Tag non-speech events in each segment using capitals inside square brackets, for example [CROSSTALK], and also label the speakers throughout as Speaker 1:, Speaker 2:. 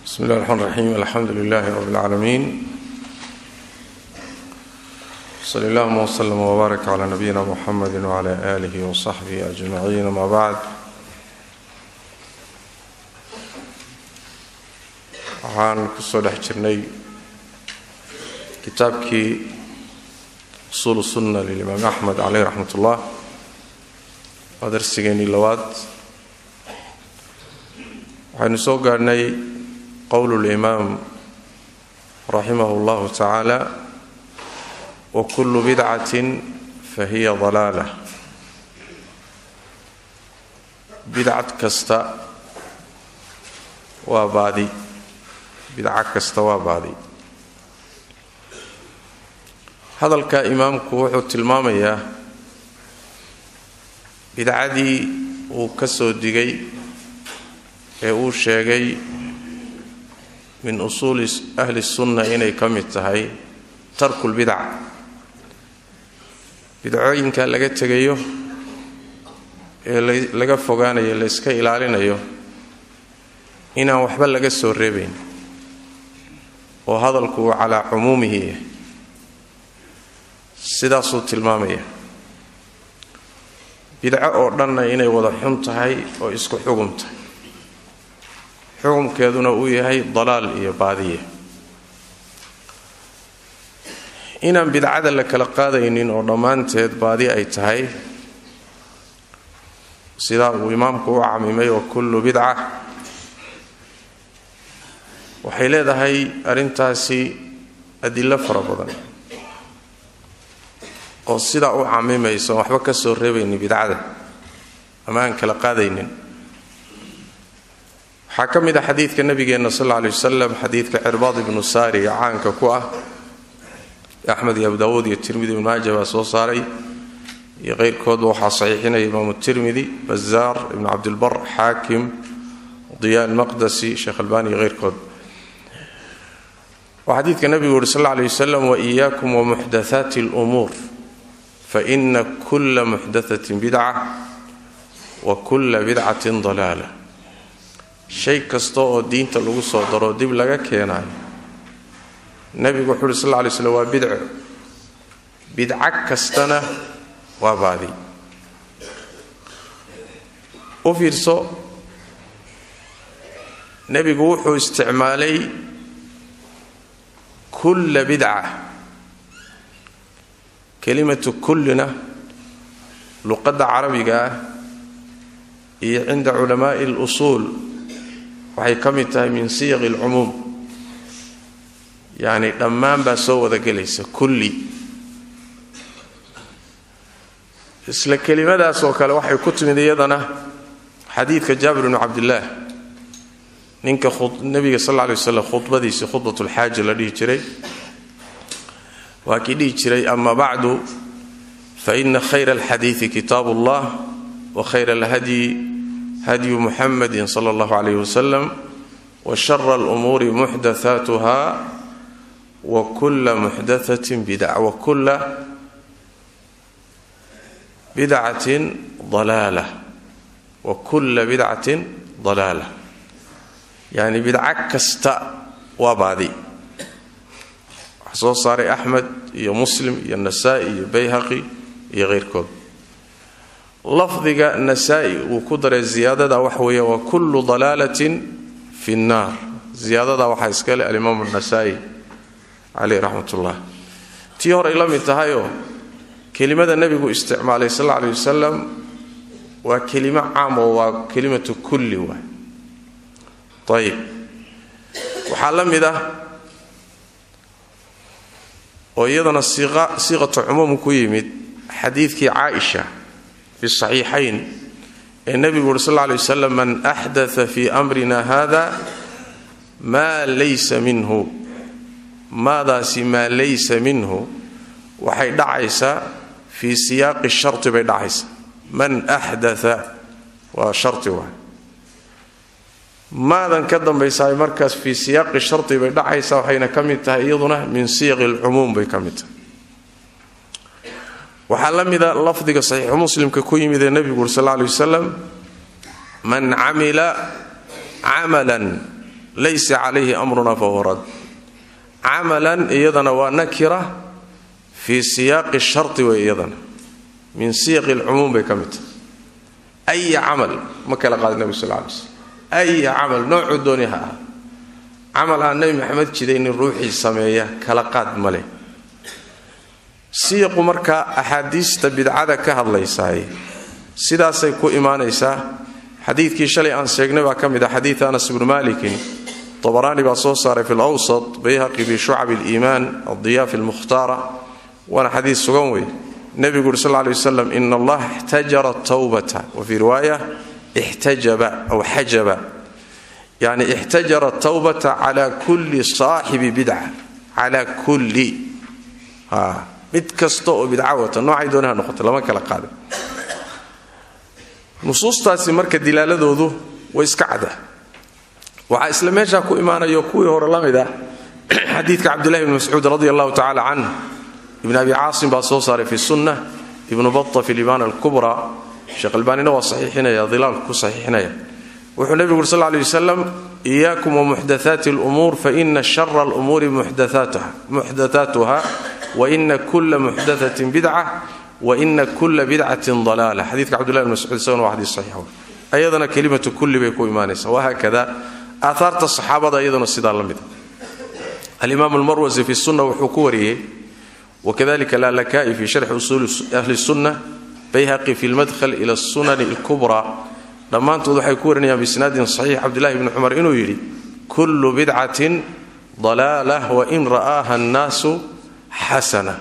Speaker 1: bsmi اllah الرحmn الرaxيim alxamdu لlah رb العaalamiin slى اllهma وslm وbaarak عlى nabiyina mxamedi وعlى آlih وصaxbih أجmaعin ama bعd waxaan kusoo dhex jirnay kitaabkii usul الsuna lilimaam axmed caleyh raxmat اllah waa darsigeenii labaad waxaynu soo gaadhnay qowl اlimaam raximah اllahu tacaala wakulu bidcati fahiya dalaalah bidcad kasta waa baadi bidco kasta waa baadi hadalka imaamku wuxuu tilmaamayaa bidcadii uu ka soo digay ee uu sheegay min usuuli ahli sunna inay ka mid tahay tarku lbidac bidcooyinka laga tegayo ee laga fogaanayo layska ilaalinayo inaan waxba laga soo reebayn oo hadalku uu calaa cumuumihi yahay. Sidaasuu tilmaamaya. Bidco oo dhanna inay wada xun tahay oo isku xugum tahay xukumkeeduna uu yahay dalaal iyo baadiye. Inaan bidcada la kala qaadaynin oo dhammaanteed baadi ay tahay sidaa uu imaamku u camimay oo kullu bidca waxay leedahay arrintaasi adilo fara badan oo sidaa u camimayso waxba ka soo reebaynin bidcada ama aan kala qaadaynin waxaa ka mid ah xadiidka nabigeenna sal alay wasalam xadiidka cirbaad ibnu saari caanka ku ah axmed iyo abu daawuud iyo tirmidi ibnu maaja baa soo saaray iyo keyrkoodba waxaa saxiixinaya imaamu tirmidi bazaar ibnu cabdilbar xaakim diya almaqdasi sheekh albani iyo keyrkood waa xadiidka nabigu yuhi sal alay wasalam waiyaakum wamuxdathaati alumuur faina kula muxdathatin bidca wa kula bidcatin dalaala shay kasta oo diinta lagu soo daro dib laga keenaayo nebigu wuxuu uhi sal lla lay slm waa bidco. Bidco kastana waa baadi. U fiirso nebigu wuxuu isticmaalay kulla bidca. Kelimatu kullina luqadda carabiga ah iyo cinda culamaa'i اlusuul waxay ka mid tahay min siyaqi alcumuum. Yacni dhammaan baa soo wada gelaysa kulli. Isla kelimadaas kale waxay ku timid iyadana xadiidka jaabir bnu cabdillaah ninka nebiga sal alla alay waslam khudbadiisii khudbat lxaaja la dhihi jiray. Waa kii dhihi jiray ama bacdu faina khayra alxadiidi kitaab allah wa khayra alhadyi hadyu muxamadi sala allahu calayh wasalam wa shara alumuuri muxdathaatuha wa kula muxdathatin bidca wa kula bidcatin dalaala wa kula bidcatin dalaala yacni bidco kasta waa baadi waxaa soo saaray axmed iyo muslim iyo nasaa-i iyo bayhaqi iyo keyrkood lafdiga nasaa-i uu ku daray ziyaadada waxa weeye wa kullu dalaalatin fi nnaar ziyaadada waxaa iska leh alimaamu nasaa-i caleyh raxmat ullah tii horay la mid tahayoo kelimada nebigu isticmaalay sal alla aley wasalam waa kelimo caam oo waa kelimatu kulli waay ayib waxaa la mid ah oo iyadana siiqatu cumuum ku yimid xadiidkii caaisha fi saxiixayn ee nebigu uri sal lla alay wasalam man axdaa fi amrina hada maa laysa minhu maadaasi maa laysa minhu waxay dhacaysaa fii siyaaqi shari bay dhacaysaa man axdaa waa shari waay maadan ka dambaysaay markaas fii siyaaqi shari bay dhacaysaa waxayna ka mid tahay iyaduna min siyaqi lcumuum bay ka mid tahay waxaa la mida lafdiga saxiixu muslimka ku yimid ee nebigu uri sal lla alay man camila camalan laysa calayhi amruna fahuwa rad. Camalan iyadana waa nakira fii siyaaqi shari wey iyadana. Min siyaqi lcumuum bay ka mid tahay. Ma kala qaada nebi sal lay slm aya camal noocuu dooni ha ah camal aan nebi ruuxii sameeya kala qaad ma leh siyaqu markaa axaadiista bidcada ka hadlaysaay sidaasay ku imaanaysaa? Xadiidkii shalay aan sheegnay baa ka mid ah xadiid anas ibnu malikin abaraani baa soo saaray fi lwsat bayhaqi fi shucab liimaan adiya fi lmukhtaara waana xadiid sugan wey nebigu uri sal ley waslam in allaha ixtajara tawbata wa fii riwaaya ixtajaba aw xajaba yani ixtajara tawbata cala kulli saaxibi bidca cala kulli mid kasta oo bidca wata noocay doonaha noqota lama kala qaada nusuustaasi marka dilaaladoodu way iska cada waxaa isla meeshaa ku imaanayo kuwii hore la mid ah [CLEARS THROAT] xadiidka cabdullahi bni mascuud radi allahu tacala canh ibn abi caasim baa soo saaray fi sunna ibnu bata fi limaan alkubra sheekh albaanina waa saxiixinaya dilaalku ku saxiixinaya wuxuu nebigu uri sal ley wasalam iyaakum wamuxdathaati alumuur faina shara alumuuri muxdathaatuha waina kula muxdathatin bidca waina kula bidcatin dalaala. Xadiidka cabdullahi bn mascuud isaguna waa xadiis saxiix. Ayadana kelimatu kulli bay ku imaanaysa wahaakada aaaarta saxaabada iyaduna sidaa la mida alimaam almarwasi fi sunna wuxuu ku wariyey wakadalika lalaka'i fi sharxi usuuli ahli sunna bayhaqi fi lmadhl ila sunani alkubra dhammaantood waxay ku warinayaan biisnaadin saxiix. Cabdillahi bni cumar inuu yidhi kullu bidcatin dalaalah wain ra'aaha annaasu xasana.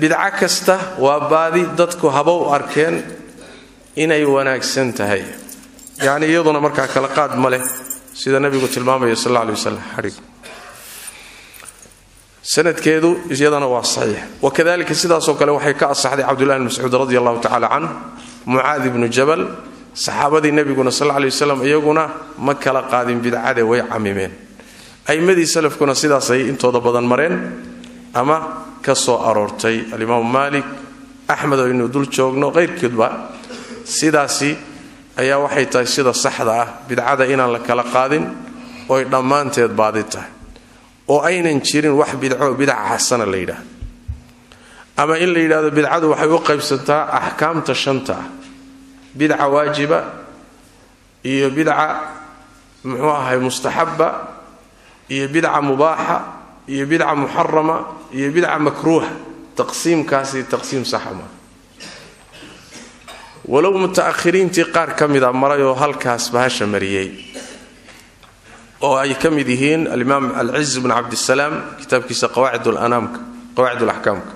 Speaker 1: Bidco kasta waa baadi dadku haba u arkeen inay wanaagsan tahay. Yacni iyaduna markaa kala qaad ma sida nebigu tilmaamaya sal alla lay wasalam sanadkeedu iyadana waa saxiix. Wakadalika sidaasoo kale waxay ka asaxday cabdullahi bn mascuud radi allahu tacala canh mucaadi bnu jabal saxaabadii nebiguna sal lla lay wasalam iyaguna ma kala qaadin bidcade way camimeen. Aimmadii salafkuna sidaasay intooda badan mareen ama ka soo aroortay. Alimaamu maalik axmed oo aynu dul joogno qayrkoodba sidaasi ayaa waxay tahay sida saxda ah bidcada inaan la kala qaadin oy dhammaanteed baadi tahay oo aynan jirin wax bidco bidaca xasana la yidhaahdo. Ama in la yidhahdo bidcadu waxay u qaybsantaa axkaamta shanta. Ah bidca waajiba iyo bidca muxuu ahay mustaxaba iyo bidca mubaaxa iyo bidca muxarama iyo bidca makruuha. Taqsiimkaasi taqsiim saxa maa walow muta'ahiriintii qaar ka mida marayoo halkaas bahasha mariyey oo ay ka mid yihiin alimaam alciz bn cabdisalaam kitaabkiisa qawaacid alaxkaamka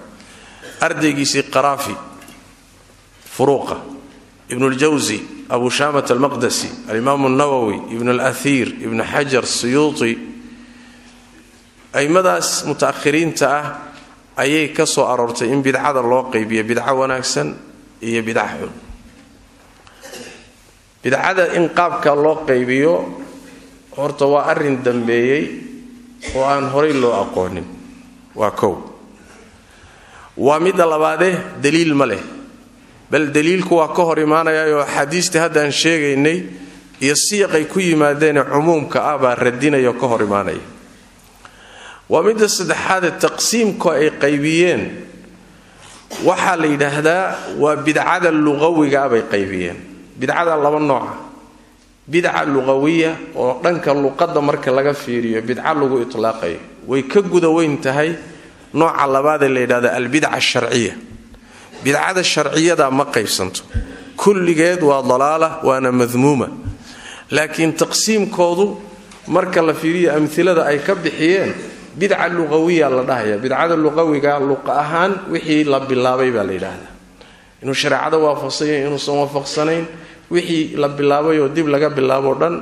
Speaker 1: ardaygiisii qaraafi furuuqa ibn ljawsi abu shaamat almaqdasi alimaam alnawowi ibn alaiir ibn xajar suyuuti aimadaas muta'ahiriinta ah ayay ka soo aroortay in bidcada loo qaybiyo bidco wanaagsan iyo bidca xun. Bidcada in qaabka loo qaybiyo horta waa arrin dambeeyey oo aan horay loo aqoonin. Waa kow. Waa midda labaadee daliil ma leh. Bal daliilku waa ka hor imaanayaoo axaadiistii haddaan sheegaynay iyo siyaqay ku yimaadeenee cumuumka ah baa radinaya oo ka hor imaanaya. Waa midda saddexaadee taqsiimka ay qaybiyeen. Waxaa la yidhaahdaa waa bidcada luqawigaa bay qaybiyeen. Bidcada laba nooca bidca luqawiya oo dhanka luqadda marka laga fiiriyo bidca lagu itlaaqayo. Way ka guda weyn tahay nooca labaadee la yidhahda albidca asharciya bidcada sharciyada ma qaybsanto. Kulligeed waa dalaala waana madmuuma. Laakiin taqsiimkoodu marka la fiiriyo amilada ay ka bixiyeen bidca luqawiya la dhahaya. Bidcada luqawiga luqa ahaan wixii la bilaabay baa la yidhaahdaa inuu shareecada waafaqsanya inuusan waafaqsanayn wixii la bilaabay oo dib laga bilaabo dhan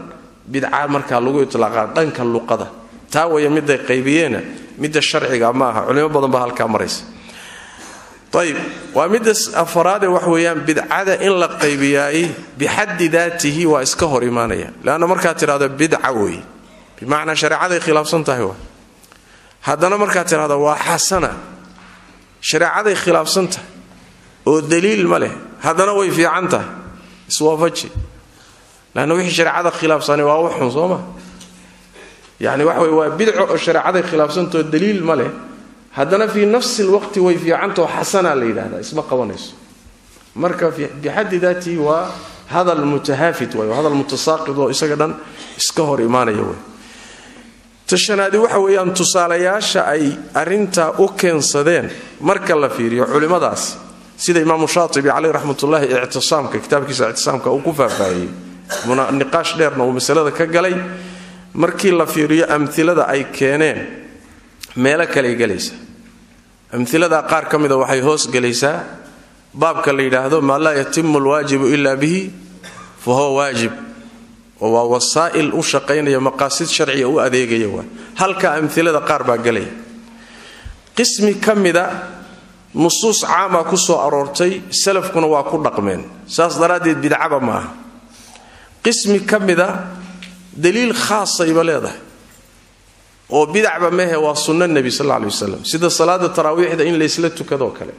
Speaker 1: bidca markaa lagu itlaaqa dhanka luqada. Taa waya miday qaybiyeena midda sharciga ma aha culimo badan baa halkaa maraysa. Ayib waa midda afaraade wax weeyaan bidcada in la qaybiyaay bixaddi daatihi waa iska hor imaanaya. Leanna markaad tidhahdo bidca wey bimacnaa shareecaday khilaafsan tahay wa haddana markaad waa xasana. Shareecaday khilaafsan tahay. Oo daliil ma leh. Haddana way fiican tahay iswaafaji lanna wixii shareecada khilaafsani waa u xun soo ma? Yani waxa wey waa bidco oo shareecaday khilaafsantao daliil ma leh. Haddana fii nafsi lwaqti way fiicantao xasanaa la yidhahdaa isma qabanayso. Marka bixaddi daatii waa hadal mutahaafid way hadal mutasaaqid oo isaga dhan iska hor imaanaya wey tashanaadi waxa weeyaan tusaalayaasha ay arintaa u keensadeen marka la fiiriyo culimmadaas sida imaamu shaatibi caleyh raxmatullaahi ictisaamka kitaabkiisa ictisaamka uu ku faahfaahiyey niqaash dheerna uu masalada ka galay. Markii la fiiriyo amilada ay keeneen meelo kaley gelaysa amilada qaar ka mida waxay hoos gelaysaa baabka la yidhaahdo maa laa yatimu alwaajibu ila bihi fa huwa waajib. Waa wasaa'il u shaqaynaya maqaasid sharciga u adeegaya waa. Halka amilada qaar baa gelaya qismi ka mida nusuus caama ku soo aroortay salafkuna waa ku dhaqmeen. Saas daraaddeed bidcaba ma aha. Qismi ka mida daliil khaasayba leedahay. Oo bidacba mehe waa sunno nebi sal alla alay wasalam sida salaada taraawiixda in laysla tukadoo kale.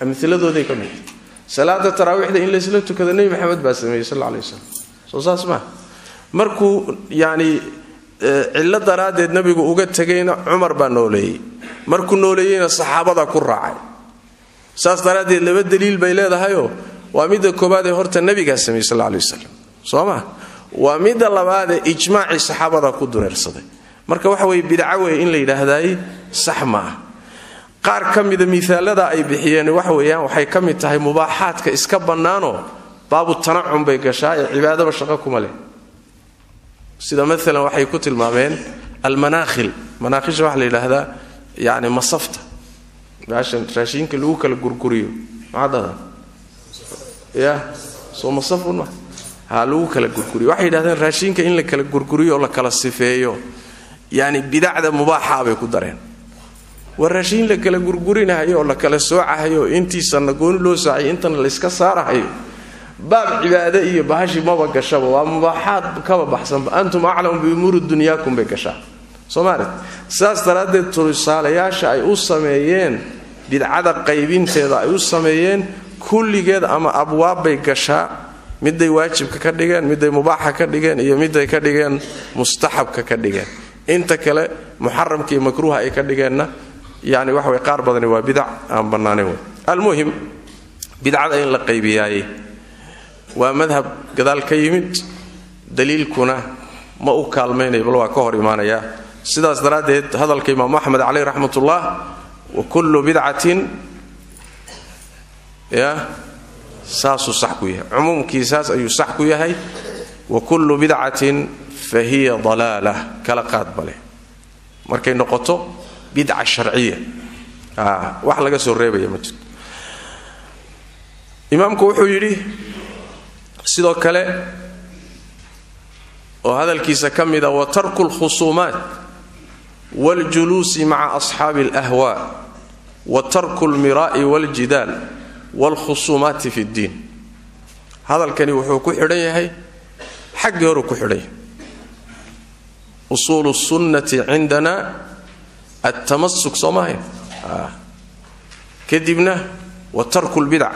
Speaker 1: Amiladooday ka mid. Salaada taraawiixda in laysla tukado nebi maxamed baa sameeyey sal alay wasalam soo saas maa markuu yacni cillo daraaddeed nebigu uga tegayna cumar baa nooleeyey markuu nooleeyeyna saxaabada ku raacay. Saas daraaddeed laba daliil bay leedahayoo waa midda koobaadee horta nebigaa sameeyey sal alay wasalam soo ma? Waa midda labaadee ijmaacii saxaabada ku dureersaday. Marka waxa weye bidco wey in la yidhaahdaay sax ma ah. Qaar ka mida miaalada ay bixiyeen waxa weeyaan waxay ka mid tahay mubaaxaadka iska bannaanoo baabu tanacum bay gashaa ee cibaadaba shaqo kuma leh. Sida maalan waxay ku tilmaameen almanaakhil. Manaakhisha waxaa la yidhaahdaa yani masafta baashan raashiinka lagu kala gurguriyo maxaa dhahdaa ya soo masafun ma ha lagu kala gurguriyo waxay yidhahdeen raashiinka in la kala gurguriyo oo la kala sifeeyo yani bidacda mubaaxaa bay ku dareen war raashiin la kala gurgurinahayo oo la kala soocahayo oo intiisana gooni loo soocay intana layska saarahayo baab cibaade iyo bahashi maba gashaba waa mubaaxaad kaba baxsanba antum aclamu biumuuri dunyaakum bay gashaa soomaalit saas daraaddeed tusaalayaasha ay u sameeyeen bidcada qaybinteeda ay u sameeyeen kulligeed ama abwaab bay gashaa. Miday waajibka ka dhigeen miday mubaaxa ka dhigeen iyo miday ka dhigeen mustaxabka ka dhigeen. Inta kale muxaramka makruuha ay ka dhigeenna yani waxa way qaar badani waa bidac aan bannaanen wey almuhim bidcada in la qaybiyaaye waa madhab gadaal ka yimid daliilkuna ma u kaalmaynaya bal waa ka hor imaanaya sidaas daraaddeed hadalka imaamu axmed caleyh raxmatullah wa kullu bidcatin ya saasuu sax ku yahay. Cumuumkiisaas ayuu sax ku yahay. Wa kullu bidcatin fa hiya kala qaad bale markay noqoto bidca sharciya. Wax laga soo reebaya ma jirto. Imaamku wuxuu yidhi sidoo kale oo hadalkiisa ka mida wa tarku lkhusuumaat waljuluusi maca asxaabi alahwaa wa tarku lmiraa'i waljidaal waalkhusuumaati fi ddiin hadalkani wuxuu ku xidhan yahay xaggii horuu ku xidhan yahay usuulu sunnati cindana altamasuk soo maahayn kadibna wa tarku lbidac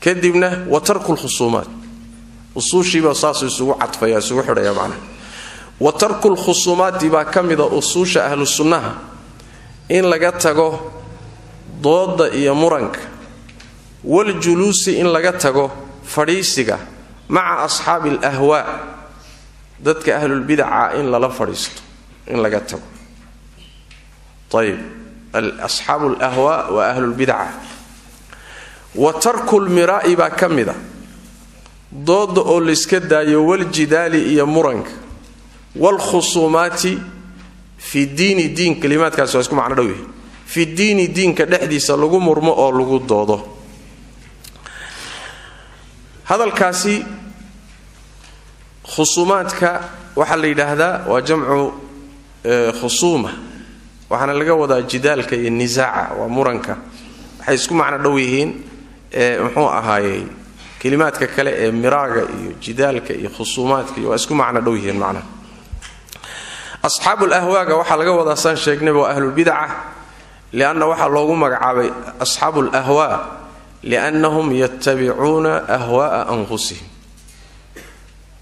Speaker 1: kadibna wa tarku lkhusuumaat wa tarku lkhusuumaati baa ka mida usuusha ahlu in laga tago dooda iyo muranka. Waljuluusi in laga tago fadhiisiga maca asxaabi alahwaa dadka ahlulbidaca in lala fadhiisto in laga tago. Ayib asxaabu alahwaa waa ahlulbidaca wa tarku lmiraa'i baa ka mida dooda oo layska daayo waljidaali iyo muranka waalkhusuumaati fi diini diin kalimaadkaasi waa isku macno dhow fi diini diinka dhexdiisa lagu murmo oo lagu doodo hadalkaasi khusuumaadka waxaa la yidhaahdaa waa jamcu khusuuma waxaana laga wadaa jidaalka iyo nisaaca waa muranka waxay isku macno dhow yihiin muxuu ahaayey kelimaadka kale ee miraaga iyo jidaalka iyo khusuumaadka iyo waa isku macno dhow yihiin macnaha asxaabu lahwaaga waxaa laga wadaa saan sheegnay waa ahlulbidaca lianna waxaa loogu magacaabay asxaabu lahwaa liannahum yatabicuuna ahwa'a anfusihim.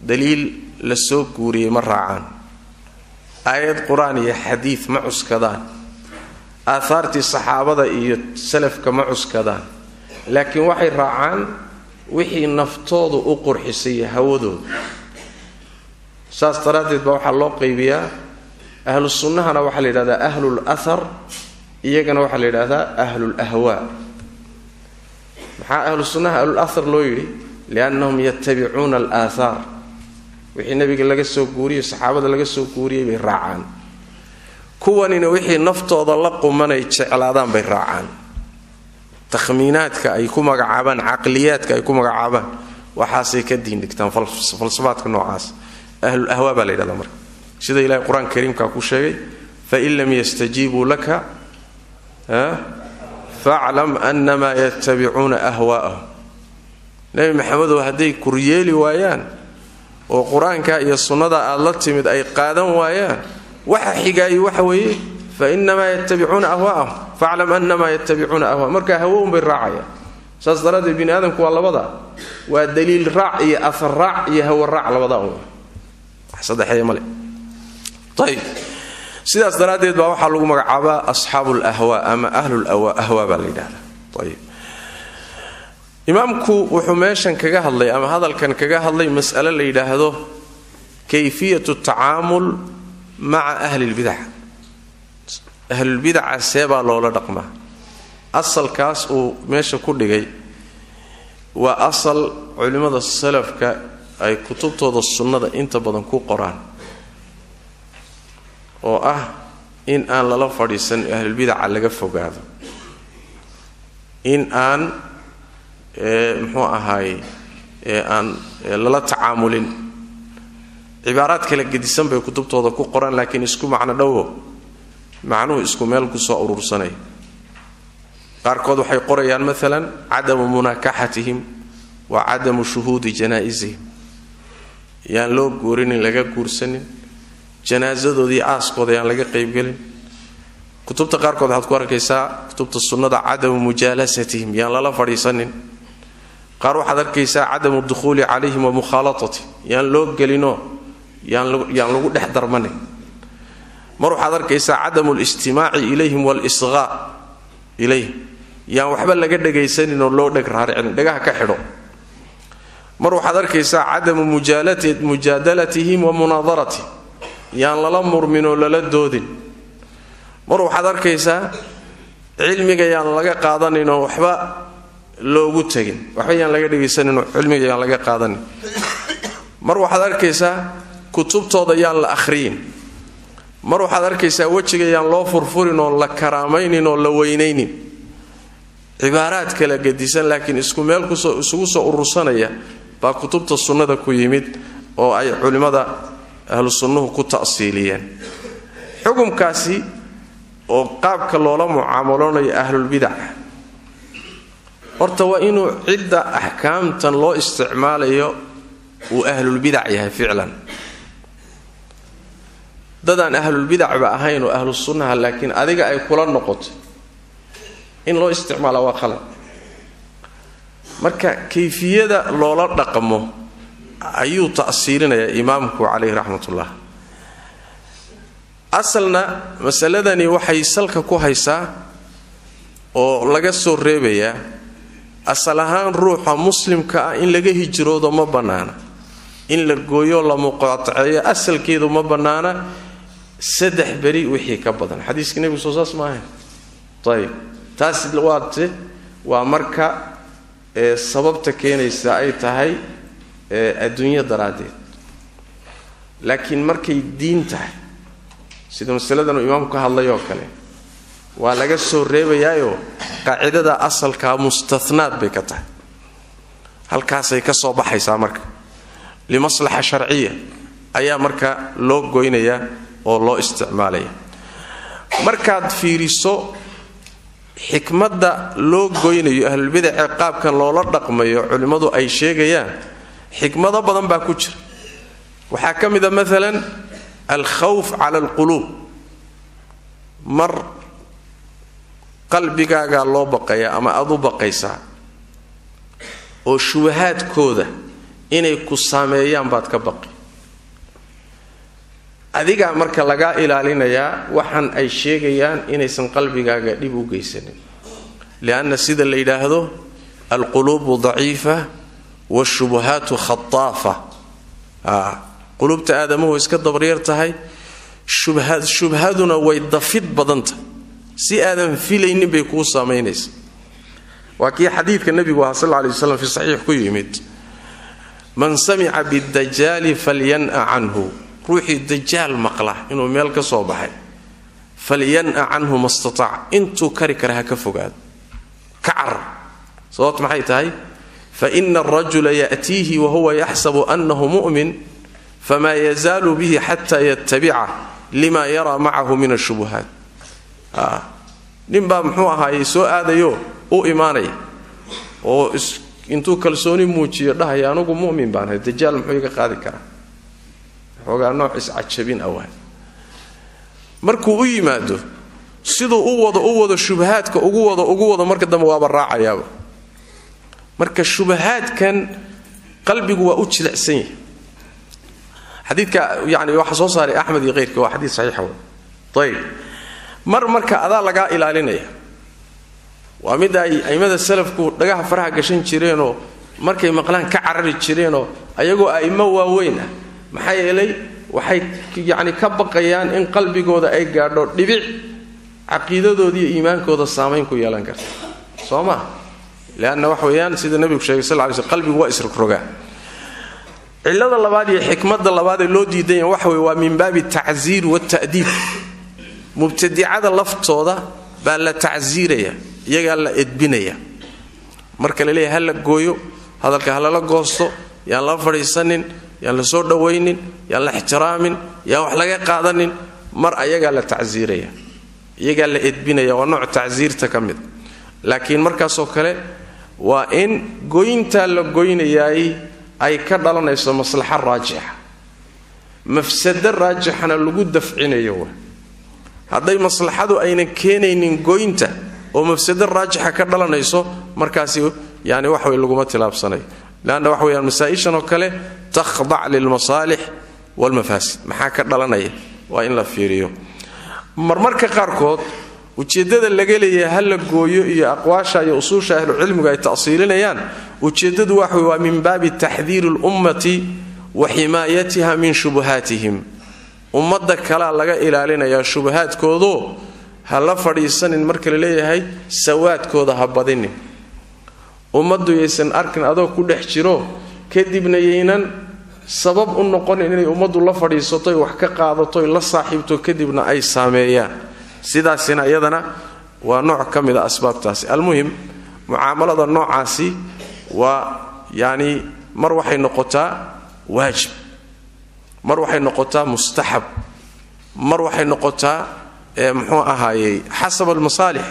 Speaker 1: Daliil la soo guuriyey ma raacaan. Aayad qur'aan iyo xadiid ma cuskadaan. Aahaartii saxaabada iyo salafka ma cuskadaan. Laakiin waxay raacaan wixii naftoodu u qurxisay hawadooda saas daraaddeed baa waxaa loo qaybiyaa ahlu sunnahana waxaa la yidhahdaa ahlul athar iyagana waxaa la yidhahdaa ahlul maxaa ahlu sunnaha ahlul athar loo yidhi? Liannahum yatabicuuna al aathaar wixii nabiga laga soo guuriyey saxaabada laga soo guuriyey bay raacaan. Kuwanina wixii naftooda la qumanay jeclaadaan bay raacaan. Takhmiinaadka ay ku magacaabaan caqliyaadka ay ku magacaabaan waxaasay ka diindhigtaan falsafaadka noocaas. Ahlul ahwaa baa la yidhahdaa marka sida ilahay qur'aanka kariimka ku sheegay fain lam yastajiibuu laka faclam anamaa yatabicuuna ahwaa'ahum nebi maxamedow hadday kuryeeli waayaan oo qur'aanka iyo sunnada aad la timid ay qaadan waayaan waxa xigaayi waxa weeye fainamaa yatabicuuna ahwaa'ahum faclam anamaa yatabicuuna ahwa marka hawo unbay raacayaan. Saas daraaddeed bini aadamku waa labada. Waa daliil raac iyo afar raac iyo hawo raac labada un sadexeeye male ayib sidaas daraaddeed baa waxaa lagu magacaabaa asxaabu lahwaa ama ahlul ahwaa baa la yidhahdaa ayib imaamku wuxuu meeshan kaga hadlay ama hadalkan kaga hadlay mas'ale la yidhaahdo kayfiyatu tacaamul maca ahli lbidac ahlulbidaca seebaa loola dhaqmaa. Asalkaas uu meesha ku dhigay waa asal culimmada salafka ay kutubtooda sunnada inta badan ku qoraan oo ah in aan lala fadhiisan ahlulbidaca laga fogaado. In aan muxuu ahaay aan lala tacaamulin. Cibaaraad kala gedisan bay kutubtooda ku qoraan laakiin isku macno dhowo macnuhu isku meel ku soo urursanay. Qaarkood waxay qorayaan maalan cadamu munaakaxatihim wa cadamu shuhuudi janaa-isihim yaan loo guurinin laga guursanin janaasadoodii aaskooda yaan laga qaybgelin kutubta qaarkood waxaad ku arkaysaa kutubta sunnada cadamu mujaalasatihim yaan lala fadhiisanin. Qaar waxaad arkaysaa cadamu dukhuuli calayhim wa yaan loo gelinoo yaan lagu dhex darmanin. Mar waxaad arkaysaa cadamu listimaaci ilayhim walisqaa ilayhim yaan waxba laga dhagaysanin oo loo dheg raaricin dhagaha ka xidho. Mar waxaad arkaysaa cadamu mujaadalatihim wa munaadarati yaan lala murmin oo lala doodin. Mar waxaad arkaysaa cilmiga yaan laga qaadanin oo waxba loogu tegin. Waxba yaan laga dhegaysaninoo cilmiga yaan laga qaadanin. Mar waxaad arkaysaa kutubtooda yaan la akhriyin. Mar waxaad arkaysaa wejiga yaan loo furfurin oo la karaamaynin oo la weynaynin. Cibaaraad kala gedisan laakiin isku meel isugu soo urursanaya baa kutubta sunnada ku yimid oo ay culimmada ahlu sunnuhu ku ta'siiliyeen. Xukumkaasi oo qaabka loola mucaamaloonayo ahlulbidac horta waa inuu cidda axkaamtan loo isticmaalayo uu ahlulbidac yahay ficlan. Dadaan ahlulbidacba ahayn oo ahlu sunnaha laakiin adiga ay kula noqoto in loo isticmaala waa qalad marka kayfiyada loola dhaqmo ayuu ta'siilinayaa imaamku calayhi raxmatullah. Asalna masaladani waxay salka ku haysaa oo laga soo reebayaa asal ahaan ruuxa muslimka ah in laga hijroodo ma bannaana. In la gooyo la muqaataceeyo asalkeedu ma bannaana. Saddex beri wixii ka badan. Xadiiska nebigu soo saas ma ahayn ayib taas waate waa marka ee sababta keenaysa ay tahay adduunyo daraaddeed. Laakiin markay diin tahay sida masaladan uu imaamku ka hadlay oo kale waa laga soo reebayaayoo qaacidada asalkaa mustanaad bay ka tahay. Halkaasay ka soo baxaysaa marka. Limaslaxa sharciya ayaa marka loo goynayaa oo loo isticmaalaya. Markaad fiiriso xikmadda loo goynayo ahlulbidace qaabkan loola dhaqmayo culimmadu ay sheegayaan xikmado badan baa ku jira. Waxaa ka mid a maalan alkhawf cala alquluub. Mar qalbigaagaa loo baqayaa ama aad u baqaysaa oo shubahaadkooda inay ku saameeyaan baad ka baqi. Adigaa marka lagaa ilaalinayaa waxaan ay sheegayaan inaysan qalbigaaga dhib u geysanin. Lianna sida la yidhaahdo alquluubu daciifa washubuhaatu khataafa quluubta aadamuhu iska dabaryar tahay. Shubhaduna way dafid badanta. Si aadan filaynin bay kuu saamaynaysa. Waa kii xadiidka nebigu aha sal lay waslam fi saxiix ku yimid. Man samica bidajaali falyana canhu. Ruuxii dajaal maqla inuu meel ka soo baxay. Falyana canhu ma stataac intuu kari kara ha ka fogaado. Ka maxay tahay faina arajula ya'tiihi wahuwa yaxsabu annahu mu'min fama yazaalu bihi xata yatabica lima yaraa macahu min ashubuhaat ninbaa muxuu ahaaye soo aadayo u imaanaya oo intuu kalsooni muujiyo dhahaya anugu mumin baan ahay dajaal muxuu iga qaadi karaa xoogaa nooc iscajabin awaay markuu u yimaado siduu u wado u wado shubahaadka ugu wado ugu wado marka dambe waaba raacayaaba marka shubahaadkan qalbigu waa u jilicsan yahay. Xadiidka yani waxaa soo saaray axmed iyo keyrka waa xadiid saxiixa wey mar marka adaa lagaa ilaalinaya waa mid ay aimada salafku dhagaha faraha gashan jireenoo markay maqlaan ka carari jireenoo ayagoo a'imo waaweyn ah. Maxaa yeelay waxay yacni ka baqayaan in qalbigooda ay gaadho dhibic caqiidadooda iyo iimaankooda saamayn ku yeelan karta. Soo maa leanna wax weeyaan sida nebigu sheegay sal lay sl qalbigu waa isrogrogaa cillada labaad iyo xikmadda labaad ee loo diidanya waxa weye waa min baabi tacziir wata'diib mubtadicada laftooda baa la tacsiiraya iyagaa la edbinaya marka la leeyahay ha la gooyo hadalka ha lala goosto yaan la fadhiisanin yaan la soo dhowaynin yaan la ixtiraamin yaan wax laga qaadanin mar ayagaa la tacsiiraya iyagaa la edbinaya waa nooc tacsiirta ka mid laakiin markaasoo kale waa in goyntaa la goynayaay ay ka dhalanayso maslaxa raajixa mafsado raajixana lagu dafcinayo wa hadday maslaxadu aynan keenaynin goynta oo mafsado raajixa ka dhalanayso markaasi yani wax way laguma tilaabsanayo leanna wax weyaan masaa-ishan oo kale takhdac lilmasaalix walmafaasid maxaa ka dhalanaya? Waa in la fiiriyo. Marmarka qaarkood ujeeddada laga leeyahay ha la gooyo iyo aqwaasha iyo usuusha ahlucilmigu ay ta'siilinayaan ujeeddadu waxa waa min baabi taxdiiri lummati wa ximaayatiha min shubuhaatihim. Ummadda kalea laga ilaalinayaa shubahaadkoodoo ha la fadhiisanin marka la leeyahay sawaadkooda ha badinin. Ummaddu yaysan arkin adoo ku dhex jiro kadibna yaynan sabab u noqonin inay ummaddu la fadhiisatoy wax ka qaadatoy la saaxiibto kadibna ay saameeyaan sidaasina iyadana waa nooc ka mid a asbaabtaasi. Almuhim mucaamalada noocaasi waa yacni mar waxay noqotaa waajib mar waxay noqotaa mustaxab mar waxay noqotaa muxuu ahaayey xasab almasaalix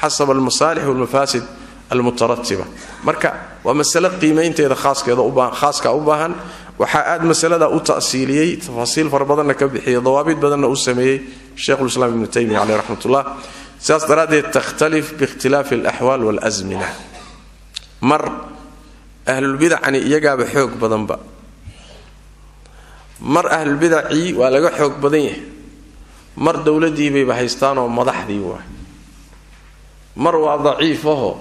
Speaker 1: xasab almasaalix walmafaasid almutaratiba. Marka waa masale qiimaynteeda khaaskeeda khaaska u baahan waxaa aad masalada u ta'siiliyey tafaasiil fara ka bixiyey dawaabid badanna u sameeyey sheikhulislaam ibnu taymiya caleyh raxmatullah sidaas daraaddeed takhtalif biikhtilaafi alaxwaal walazmina. Mar ahlulbidacani iyagaaba xoog badanba mar ahlulbidacii waa laga xoog badan yahay. Mar dowladdiibayba haystaanoo madaxdii waay mar waa daciifaho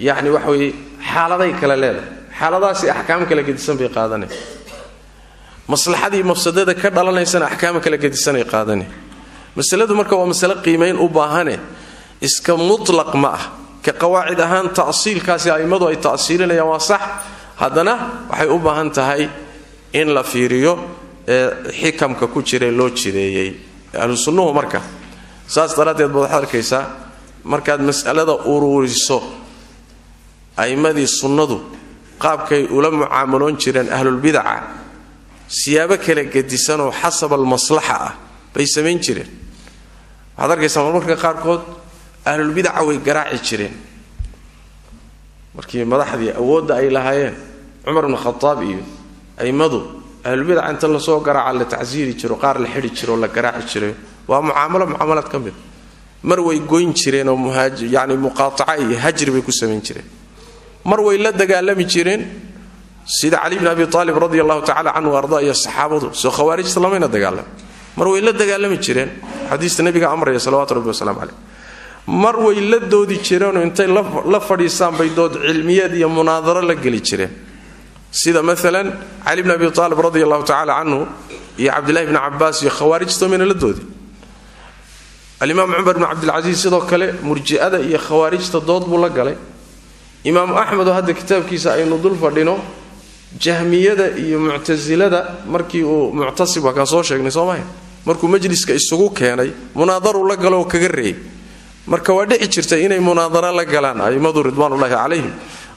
Speaker 1: yacni waxa weeye xaaladay kale leedahay. Xaaladaasi axkaam kala gedisan bay qaadanay maslaxadii mafsadada ka dhalanaysana axkaam kala gedisanay qaadanay masaladu marka waa masale qiimayn u baahane iska mutlaq ma ah. Ka qawaacid ahaan ta'siilkaasi a'immadu ay ta'siilinayaan waa sax. Haddana waxay u baahan tahay in la fiiriyo ee xikamka ku jira loo jireeyey. Ahlu sunnuhu marka saas daraaddeed baad waxaad arkaysaa markaad mas'alada uruuriso a'immadii sunnadu qaabkay ula mucaamaloon jireen ahlulbidaca siyaabo kala xasab almaslaxa ah bay samayn jireen. Waxaad arkaysaa marmarka qaarkood ahlulbidaca way garaaci jireen. Markii madaxdii awoodda ay lahaayeen cumar bnu khadaab iyo a'immadu ahlulbidaca inta la soo garaaca la tacsiiri jiro qaar la xidhi jiro la garaaci jiray waa mucaamalo mucaamalaad ka mid. Mar way goyn jireen oo yani muqaataca iyo hajri bay ku samayn jireen. Mar way la dagaalami jireen sida cali bn abi aalib radi allahu tacala canhu arda iyo saxaabadu soo khawaarijta lamayna dagaalami mar way la dagaalami jireen. Xadiista nabiga amraya salawatu rabbi wasalaamu caleyh mar way la doodi jireenoo intay la fadhiisaan bay dood cilmiyeed iyo munaadaro la geli jireen. Sida maalan cali bn abi aalib radi allahu tacala iyo cabdillahi bni cabaas iyo khawaarijta mayna la doodin. Alimaam cumar bn cabdilcasiis sidoo kale murji'ada iyo khawaarijta dood buu la galay. Imaamu axmed oo hadda kitaabkiisa aynu dul fadhino jahmiyada iyo muctasilada markii uu muctasib waa kaan soo sheegnay soomaya markuu majliska isugu keenay munaadaruu la galo oo kaga reeyay. Marka waa dhici jirtay inay munaadaro la galaan aimadu ridwaanullaahi calayhim.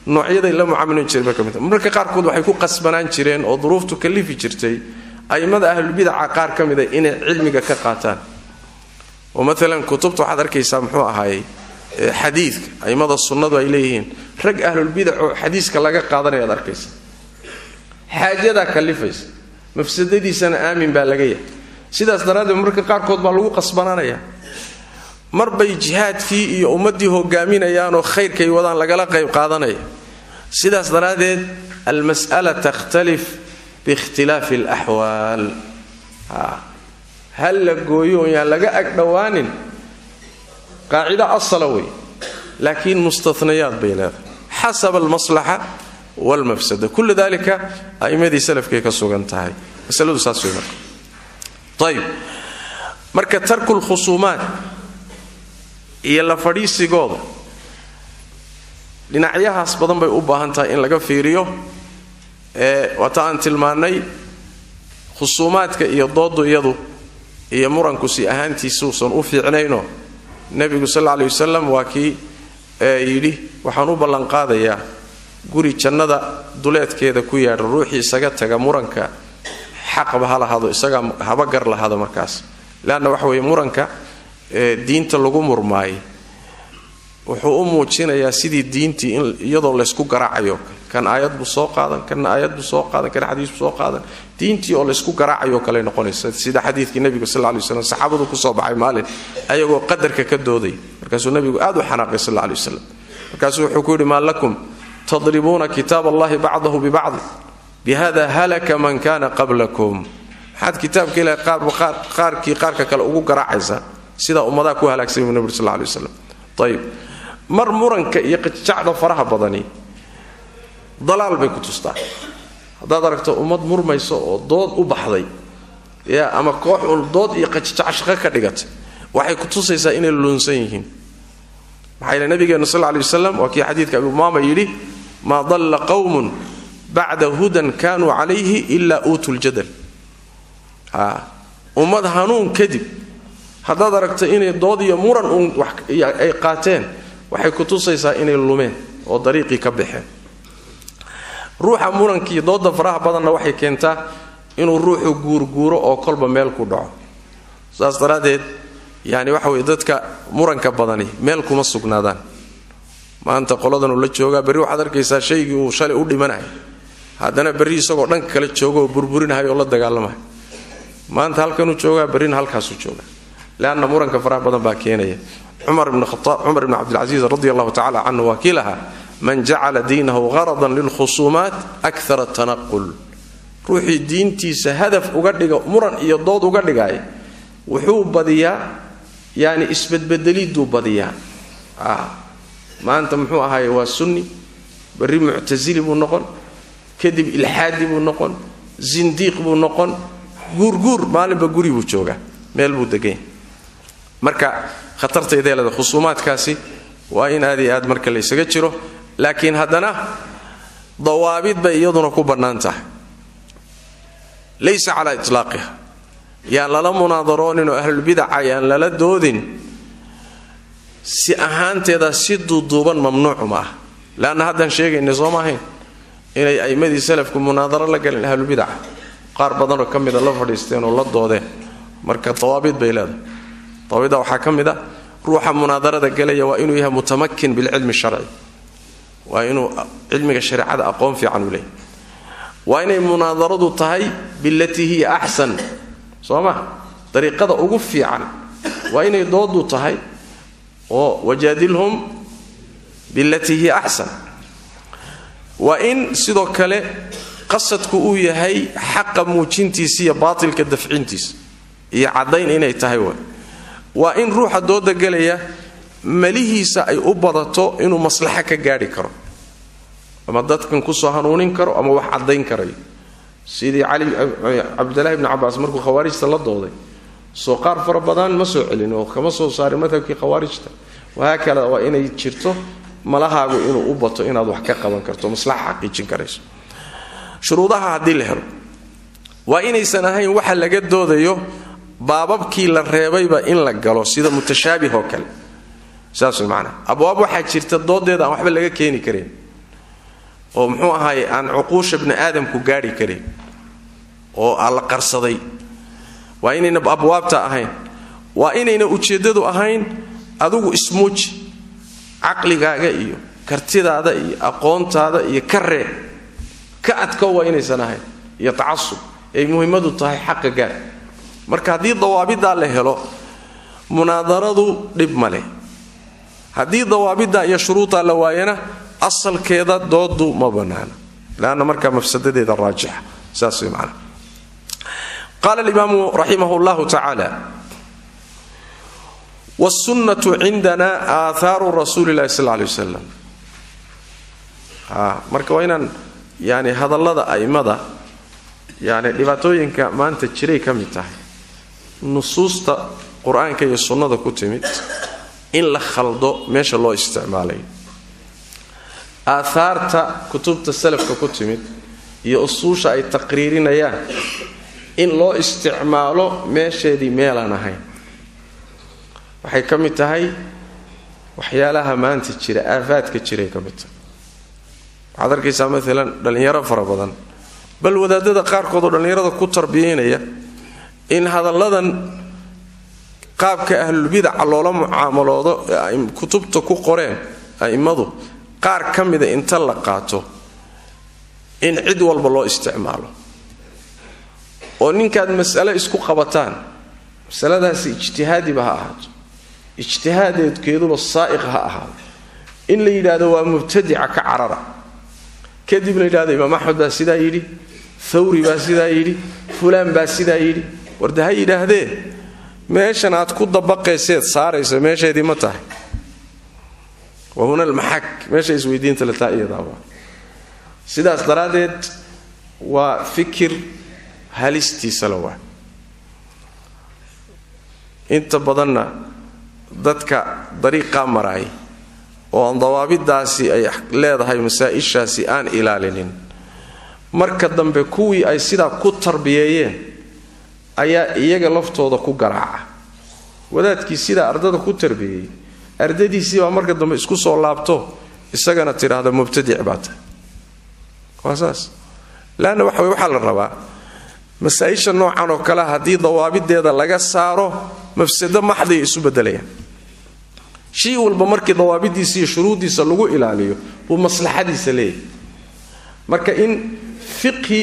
Speaker 1: Noocyaday la mucaamilin jireen bay ka mid tahay. Marka qaarkood waxay ku qasbanaan jireen oo duruuftu kalifi jirtay a'immada ahlulbidaca qaar ka mida inay cilmiga ka qaataan. Oo maalan kutubta waxaad arkaysaa muxuu ahaayey xadiidka. A'immada sunnadu ay leeyihiin. Rag ahlulbidac oo xadiiska laga qaadanayaad arkaysa xaajadaa kalifaysa mafsadadiisana aamin baa laga yahay. Sidaas daraaddeed marka qaarkood baa lagu qasbanaanaya marbay jihaadkii iyo ummaddii hogaaminayaanoo khayrkay wadaan lagala qayb qaadanaya. Sidaas daraaddeed almas'ala takhtalif biikhtilaafi alaxwaal hal gooyo on yaan laga ag dhowaanin qaacido asala wey. Laakiin mustanayaad bay leedahay. Xasaba almaslaxa walmafsada kullu dalika a'immadii salafkay ka sugan tahay masaladu saas marka ayib marka tarku lkhusuumaat iyo la fadhiisigooda dhinacyahaas badan bay u baahan tahay in laga fiiriyo ee waata aan tilmaannay khusuumaadka iyo doodu iyadu iyo muranku si ahaantiisuusan u fiicnayno nebigu sal lla aley wasalam waa kii yidhi waxaan u ballanqaadayaa guri jannada duleedkeeda ku yaadha ruuxii isaga taga muranka xaqba ha lahaado isagaa haba gar lahaado markaas. Leanna waxa weeye muranka diinta lagu murmaayay wuxuu u muujinayaa sidii diintii in iyadoo laysku garaacayo. Kan aayad buu soo qaadan kana aayad buu soo qaadan kana xadiis buu soo qaadan. Diintii oo laysku garaacayo kale noqonaysa. Sida xadiidkii nebiga sal lay waslam saxaabadu ku soo baxay maalin ayagoo qadarka ka dooday. Markaasuu nebigu aad u xanaaqay sal lay wasalam markaasuu wuxuu ku yidhi maa lakum tadribuuna kitaab allahi bacdahu bibacdi bihada halaka man kana qablakum maxaad kitaabka ilahay qaarkii qaarka kale ugu garaacaysaa sidaa ummadaha ku halaagsamay nebigu sal lla lay waslam ayib mar muranka iyo qijacda faraha badani dalaal bay ku tustaa haddaad aragto ummad murmayso oo dood u baxday ya ama koox un dood iyo qajijac shaqo ka dhigatay waxay ku tusaysaa inay luunsan yihiin maxaa yidhi nabigeenu sal lla lay wasalam waa kii xadiidka abi umaama yidhi maa dalla qowmun bacda hudan kanuu calayhi ilaa uutu ljadal ummad hanuun kadib haddaad aragto inay dood iyo muran uun ay qaateen waxay ku tusaysaa inay lumeen oo dariiqii ka baxeen. Ruuxa murankiiyo dooda faraha badanna waxay keentaa inuu ruuxu guurguuro oo kolba meel ku dhaco. Saas daraaddeed yani waxa weye dadka muranka badani meel kuma sugnaadaan maanta qoladanuu la joogaa berri waxaad arkaysaa shaygii uu shalay u dhimanahay haddana berri isagoo dhanka kale jooga oo burburinahay oo la dagaalamahay maanta halkanuu joogaa berrina halkaasuu joogaa. Leanna muranka faraha badan baa keenaya. Cumar ibn cabdilcasiis radi allahu tacala canhu waa kii lahaa man jacala diinahu haradan lilkhusuumaat akara tanaqul. Ruuxii diintiisa hadaf uga dhiga muran iyo dood uga dhigaya wuxuu badiyaa yani isbedbedeliduu badiyaa maanta muxuu ahaaye waa sunni. Berri muctasili buu noqon kadib ilxaadi buu noqon zindiiq buu noqon guurguur maalinba guri buu joogaa meel buu deganya marka khatartayday leeda khusuumaadkaasi waa in aad iyo aad marka la ysaga jiro laakiin haddana dawaabid bay iyaduna ku bannaan tahay. Laysa calaa itlaaqiha yaan lala munaadaroonin oo ahlulbidaca yaan lala doodin si ahaanteeda si duuduuban mamnuucu ma ah. Leanna haddaan sheegaynay soo maahayn inay a'immadii salafku munaadaro la galeen ahlulbidaca qaar badanoo ka mida la fadhiisteen oo la doodeen. Marka dawaabid bay leedahay. Dawaabidda waxaa ka mid a ruuxa munaadarada gelaya waa inuu yahay mutamakin bilcilmi sharci. Waa inuu cilmiga shareecada aqoon fiican u leeyahy waa inay munaadaradu tahay bilatii hiya axsan soo ma? Dariiqada ugu fiican. Waa inay doodu tahay oo wajaadilhum bilatii hiya axsan. Waa in sidoo kale qasadku uu yahay xaqa muujintiisa iyo baatilka dafcintiisa iyo caddayn inay tahay wa waa in ruuxa dooda gelaya malihiisa ay u badato inuu maslaxa ka gaadhi karo. Ama dadkan ku soo hanuunin karo ama wax caddayn karayo. Sidii cali cabdilaahi bni cabaas markuu khawaarijta la dooday soo qaar fara badan ma soo celin oo kama soo saarin madhabkii khawaarijta. Wahaakada waa inay jirto malahaagu inuu u bato inaad wax ka qaban karto maslaxa xaqiijin karayso. Shuruudaha haddii la helo waa inaysan ahayn waxa laga doodayo baababkii la reebayba in la galo sida mutashaabih oo kale. Saas maanaa abwaab waxaa jirta doodeeda aan waxba laga keeni karin. Oo muxuu ahaay aan cuquusha bni aadamku gaadhi karin. Oo aan la qarsaday waa inayna abwaabta ahayn. Waa inayna ujeeddadu ahayn adigu ismuuji caqligaaga iyo kartidaada iyo aqoontaada iyo ka ree ka adkow waa inaysan ahayn. Iyo tacasub. Ay muhimmadu tahay xaqa gaar. Marka haddii dawaabidaa la helo munaadaradu dhib ma leh. Haddii dawaabidda iyo shuruudaa la waayana asalkeeda doodu ma bannaana. Leanna markaa mafsadadeeda raajixa. Saas way qaala alimaamu raximah llahu tacaala wsunnatu cindana aahaaru rasuuli lahi sal ley wasalam marka waa inaan yani hadallada a'immada yani dhibaatooyinka maanta jiray ka mid tahay nusuusta qur'aanka iyo sunnada ku timid in la khaldo meesha loo isticmaalayo aaaarta kutubta salafka ku timid iyo usuusha ay taqriirinayaan in loo isticmaalo meesheedii meelaan ahayn. Waxay ka mid tahay waxyaalaha maanta jira aafaadka jiray ka mid tahay. Waxaad arkaysaa maalan dhallinyaro fara badan bal wadaadada qaarkood oo dhallinyarada ku tarbiyaynaya in hadalladan qaabka ahlulbidaca loola mucaamaloodo kutubta ku qoreen a'immadu qaar ka mida inta la qaato in cid walba loo isticmaalo oo ninkaad mas'ale isku qabataan masaladaasi ijtihaadiba ha ahaato. Ijtihaadeedkeeduba saa'iq ha ahaado. In la yidhaahdo waa mubtadica ka carara. Kadib la yidhahdo imaam axmed baa sidaa yidhi thawri baa sidaa yidhi fulaan baa sidaa yidhi. Warda ha yidhaahdee meeshan aad ku dabaqayseed saarayso meesheedii ma tahay. Wa huna almaxak meesha isweydiinta lataa iyadaaba sidaas daraaddeed waa fikir halistiisa la waa inta badanna dadka dariiqaa maraay oo aan dawaabidaasi ay leedahay masaa-ishaasi aan ilaalinin marka dambe kuwii ay sidaa ku tarbiyeeyeen ayaa iyaga laftooda ku garaaca wadaadkii sidaa ardada ku tarbiyeeyey ardadiisii baa marka dambe isku soo laabto isagana tidhaahda mubtadic baa tahay. Waa saas. Leanna waxa waxaa la rabaa masaa-isha noocan oo kale haddii dawaabideeda laga saaro mafsado maxday isu bedelayaan shay walba markii dawaabidiisa iyo shuruuddiisa lagu ilaaliyo buu maslaxadiisa leeyahay. Marka in fiqhi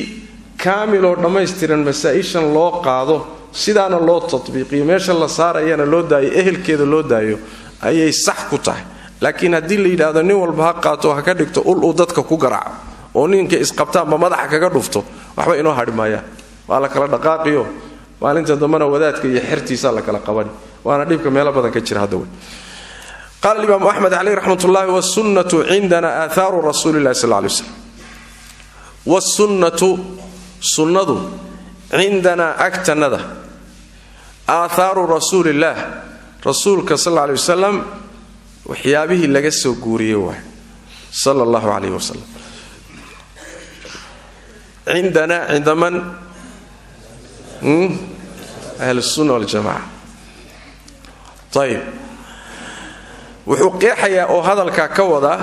Speaker 1: kaamiloo dhammaystiran masaa-ishan loo qaado sidaana loo tatbiiqiyo meesha la saarayana loo daayo ehelkeeda loo daayo ayay sax ku tahay. Laakiin haddii la yidhaahdo nin walba ha qaato ha ka dhigto ul uu dadka ku garaaco oo ninka isqabtaanba madaxa kaga dhufto waxba inoo hadhi maayaan waa la kala dhaqaaqiyo. Maalinta dambena wadaadka iyo xertiisaa la kala qabani waana dhibka meelo badan ka jira hadda wey qaala imaamu axmed caleyh raxmat ullaahi wasunnatu cindana aahaaru rasuuli illahi sal lay slam wasunnatu sunnadu cindanaa agtanada. Aahaaru rasuulillaah rasuulka sal ley wasalam waxyaabihii laga soo guuriyey waay sala allahu caleyh wasalam cindanaa cinda man ahl sunna waljamaca ayib wuxuu qeexayaa oo hadalkaa ka wadaa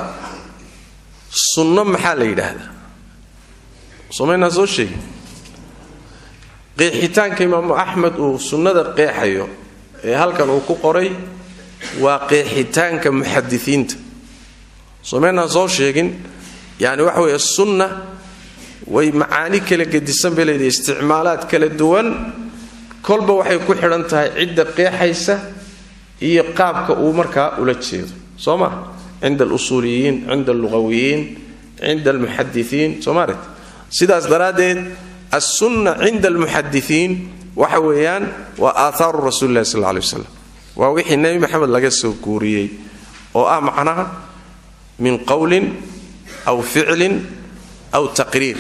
Speaker 1: sunno maxaa la yidhaahdaa? Somaynaa soo sheegi. Qeexitaanka imaamu axmed uu sunnada qeexayo ee halkan uu ku qoray waa qeexitaanka muxadisiinta somaynaan soo sheegin. Yani waxa weeye sunna way macaani kala gedisan bay leedahay isticmaalaad kala duwan. Kolba waxay ku xidhan tahay cidda qeexaysa iyo qaabka uu markaa ula jeedo. Soo ma? Cinda alusuuliyiin cinda alluqawiyiin cinda almuxadisiin soo maaret sidaas daraaddeed assunna cinda almuxadisiin waxa weeyaan waa aahaaru rasuuli sal alay waslam waa wixii nebi maxamed laga soo guuriyey oo ah macnaha min qowlin aw ficlin aw taqriir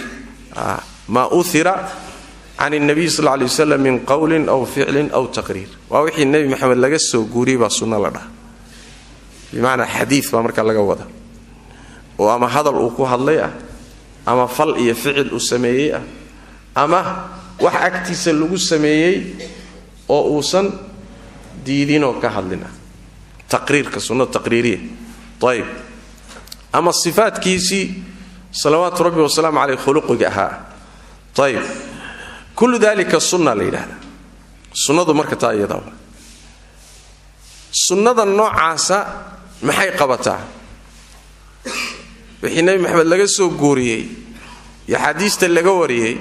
Speaker 1: maa uhira can nabiy sal lay waslam min qowlin aw ficlin aw taqriir waa wixii nebi maxamed laga soo guuriyey baa sunno la dhaha bimacnaa xadiid baa markaa laga wada oo ama hadal uu ku hadlay ah ama fal iyo ficil uu sameeyey ah ama wax agtiisa lagu sameeyey oo uusan diidinoo ka hadlin ah taqriirka salawaatu rabbi wasalaamu caleyh khuluqiga ahaa. Ayb kullu dalika sunna la sunnadu marka taa iyada sunnada noocaasa maxay qabataa? Wixii nebi maxamed laga soo guuriyey iyo xaadiista laga wariyey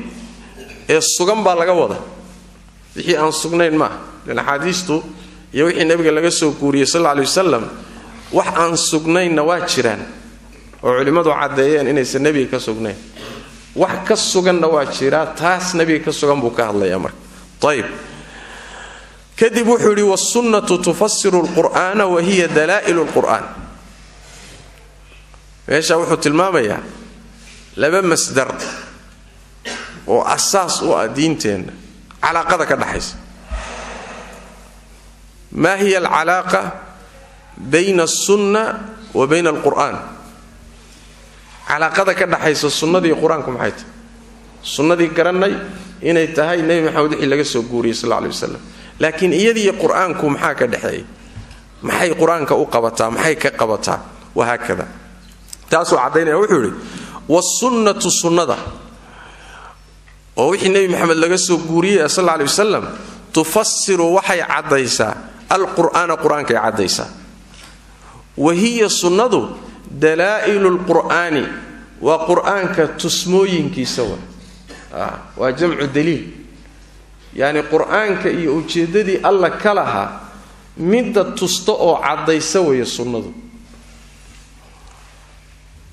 Speaker 1: ee sugan baa laga wada. Wixii aan sugnayn maaha lan axaadiistu iyo wixii nebiga laga soo guuriyey sal alla wasalam wax aan sugnaynna waa jiraan oo culimmadu caddeeyeen inaysan nebiga ka sugnayn. Wax ka suganna waa jiraa taas nebiga ka sugan buu ka hadlayaa marka. Ayib kadib wuxuu yidhi wasunnatu tufasiru lqur'aana wa hiya dalaa'ilu lqur'aan meesha wuxuu tilmaamayaa laba masdar oo asaas u ah diinteenna calaaqada ka dhaxaysa. Ma hiya alcalaaqa bayna asunna wa bayna alqur'aan calaaqada ka dhaxaysa sunnadii qur'aanku maxay tahay? Sunnadii garannay inay tahay nebi maxamed wixii laga soo guuriyey sal alay wasalam laakiin iyadiiyo qur'aanku maxaa ka dhexeeya maxay qur'aanka u qabataa? Maxay ka qabataa? Wahaakada taasuu caddaynaya wuxuu yidhi wasunnatu sunnada. Oo wixii nebi maxamed laga soo guuriyey sal alay wasalam tufasiru waxay caddaysaa alqur'aana qur'aankay caddaysaa. Wa hiya sunnadu dalaa'ilu lqur'aani waa qur'aanka tusmooyinkiisa wa waa jamcu daliil. Yacni qur'aanka iyo ujeeddadii alla ka lahaa midda tusta oo caddaysa waya sunnadu.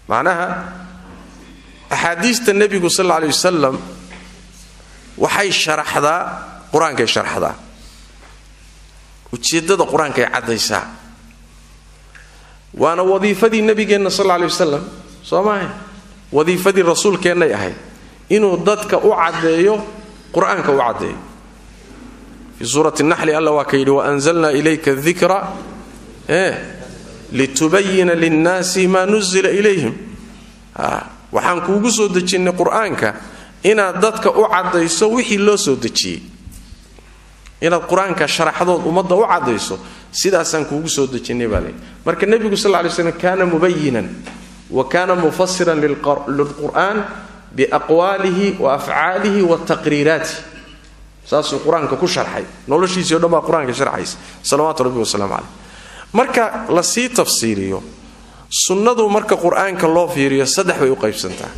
Speaker 1: Macnaha axaadiista nebigu sal alla alay wasalam waxay sharaxdaa qur'aankay sharaxdaa. Ujeeddada qur'aankay caddaysaa waana wadiifadii nebigeenna sal alla alay wasalam soo maahay wadiifadii rasuulkeennay ahayd. Inuu dadka u caddeeyo qur'aanka u caddeeyo. Fii suurati naxli alla waa ka yidhi waanzalna ilayka dikra litubayina linnaasi maa nuzila ilayhim. Waxaan kuugu soo dejinnay qur'aanka inaad dadka u caddayso wixii loo soo dejiyey inaad qur'aanka sharaxdood ummadda u caddayso sidaasaan kuugu soo dejinnay baa marka nebigu sal ly slam kaana mubayinan wa kaana mufasiran lilqur'aan biaqwaalihi wa afcaalihi wa taqriiraatih saasuu qur'aanka ku sharxay. Noloshiisii o dhan baa qur'aanka sharxaysa. Salawaatu rabbi wasalaamu caleyh marka la sii tafsiiriyo sunnadu marka qur'aanka loo fiiriyo saddex bay u qaybsantaa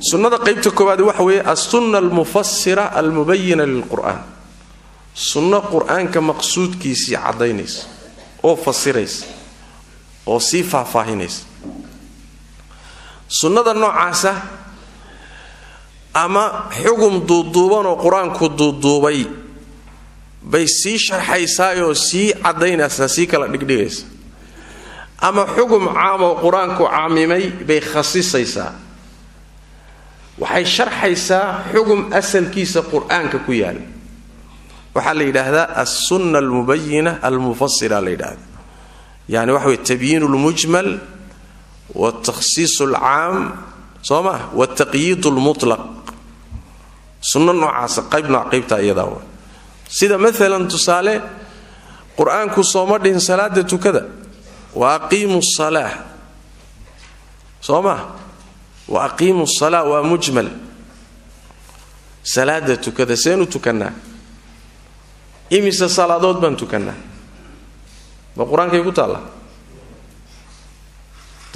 Speaker 1: sunnada qaybta koowaad waxa weeye assunna almufasira almubayina lilqur'aan. Sunno qur'aanka maqsuudkiisii caddaynaysa oo fasiraysa oo sii faahfaahinaysa. Sunnada noocaasa ama xugum duuduubanoo qur'aanku duuduubay bay sii sharxaysaayoo sii caddaynaysaa sii kala dhigdhigaysa ama xugum caamoo qur'aanku caamimay bay khasisaysaa waxay sharxaysaa xugum asalkiisa qur'aanka ku yaalla waxaa la yidhaahdaa alsunna almubayina almufasira la yidhahda yani waxa wey tabyiin lmujmal watakhsiis alcaam soo ma? Wataqyiid lmulaq sunno noocaasa qayb nooc qaybtaa iyadaa sida maalan tusaale qur'aanku sooma dhihin salaada tukada. Wa aqiimu salaa soo ma wa aqiimu salaa waa mujmal. Salaada tukada seenu tukannaa imise salaadood baan tukannaa ma qur'aankay ku taalla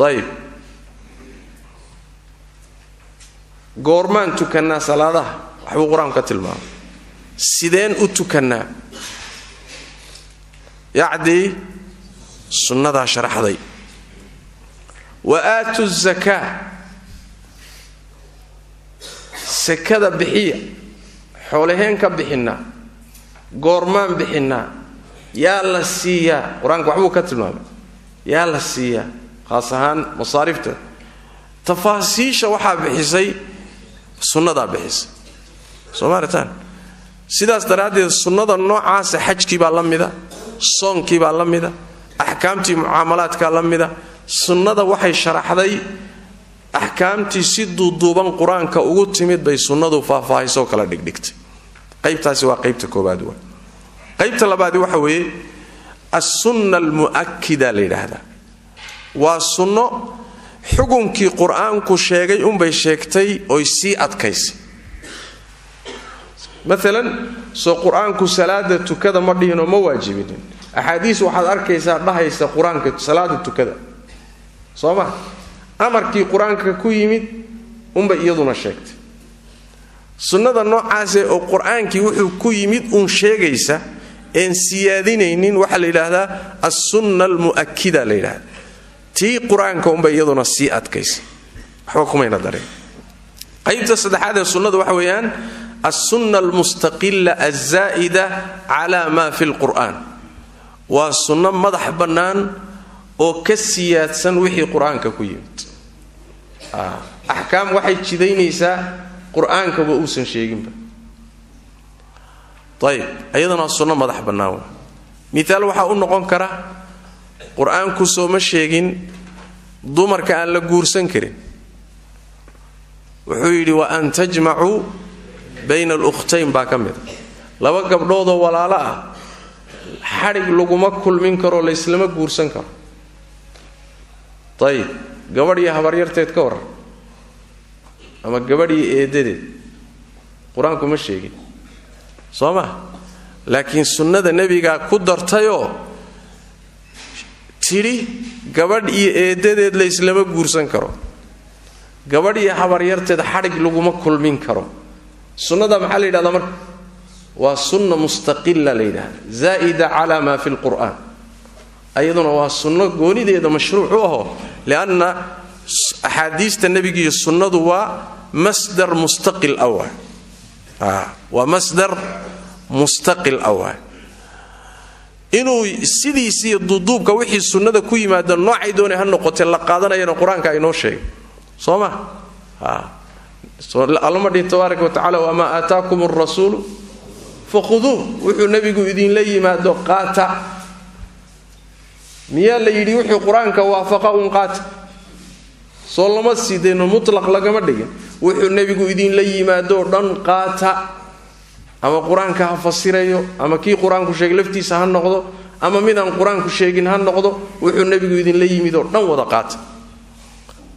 Speaker 1: ayib goormaan tukannaa salaadaha? Waxbuu qur'aanku ka tilmaamay sideen u tukannaa yacdii sunnadaa sharaxday. Wa aatu zakaa sakada bixiya xoolaheen ka bixinnaa goormaan bixinnaa yaa la siiyaa qur'aanka waxbuu ka tilmaamay yaa la siiyaa khaas ahaan masaarifta tafaasiisha waxaa bixisay sunnadaa bixisay. Soomalitan sidaas daraaddeed sunnada noocaasa xajkii baa la mida soonkii baa la mida axkaamtii mucaamalaadkaa la mida sunnada waxay sharaxday axkaamtii si duuduuban qur'aanka ugu timid bay sunnadu faahfaahisoo kala dhigdhigtay. Qaybtaasi waa qaybta koobaad wa qaybta labaadi waxa weeye assunna almu'akida la yidhaahdaa. Waa sunno xukunkii qur'aanku sheegay unbay sheegtay oy sii adkaysay. Maalan soo qur'aanku salaada tukada ma dhihinoo ma waajibinin. Axaadiis waxaad arkaysaa dhahaysa qur'aanka salaada tukada. Soo ma amarkii qur'aanka ku yimid unbay iyaduna sheegtay. Sunnada noocaase oo qur'aankii wuxuu ku yimid uun sheegaysa een siyaadinaynin waxaa la yidhaahdaa assunna almu'akida la yidhahda tii qur'aanka unbay iyaduna sii adkaysay. Waxba kumayna dareen qaybta saddexaad ee sunnada waxa weeyaan alsunna almustaqila alzaa'ida cala ma fi lqur'an waa sunno madax bannaan oo ka siyaadsan wixii qur'aanka ku yimid axkaam waxay jidaynaysaa qur'aankaba uusan sheeginba. Ayib ayadana waa sunno madax bannaan wa miaal waxaa u noqon kara qur'aanku soo ma sheegin dumarka aan la guursan karin. Wuxuu yidhi wa an tajmacuu bayna alukhtayn baa ka mida laba gabdhoodoo walaalo ah xadhig laguma kulmin karoo layslama guursan karo. Ayib gabadh iyo habaryarteed ka waran ama gabadh iyo eedadeed qur'aanku ma sheegin. Soo ma laakiin sunnada nebigaa ku dartayoo tidhi gabadh iyo eedadeed layslama guursan karo. Gabadh iyo habaryarteed xadhig laguma kulmin karo. Sunnada maxaa la yidhahdaa marka? Waa sunna mustaqila la yidhahda zaa'ida cala ma fi lqur'an ayaduna waa sunno goonideeda mashruuc u aho lianna axaadiista nebiga iyo sunnadu waa masdar mustaqil awa waa masdar mustaqil awa inuu sidiisiiyo duuduubka wixii sunnada ku yimaada noocay doonay ha noqotee la qaadanayana qur'aanka aynoo sheegay. Soo ma? Allama dhihi tabaaraka wa tacala wamaa aataakum arasuulu fakhuduuh wuxuu nebigu idinla yimaado qaata miyaa la yidhi wuxuu qur'aanka waafaqa un qaata soo lama siidayno mutlaq lagama dhigin. Wuxuu nebigu idinla yimaadoo dhan qaata. Ama qur'aanka ha fasirayo ama kii qur'aanku sheegay laftiisa ha noqdo ama midaan qur'aanku sheegin ha noqdo wuxuu nebigu idinla yimidoo dhan wada qaata.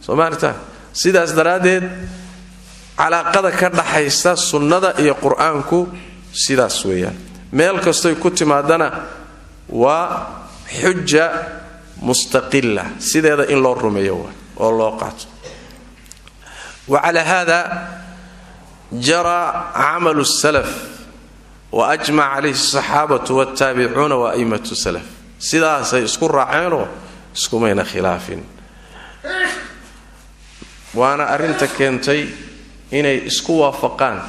Speaker 1: Soo maarta sidaas daraaddeed calaaqada ka dhaxaysa sunnada iyo qur'aanku sidaas weeyaan. Meel kastoy ku timaadana waa xuja mustaqila sideeda in loo rumeeyo oo loo qaato. Wa calaa hada jara camalu salaf wa ajmac calayhi asaxaabatu waltaabicuuna wa aimatu salaf. Sidaasay isku raaceenoo iskumayna khilaafin. Waana arrinta keentay inay isku waafaqaan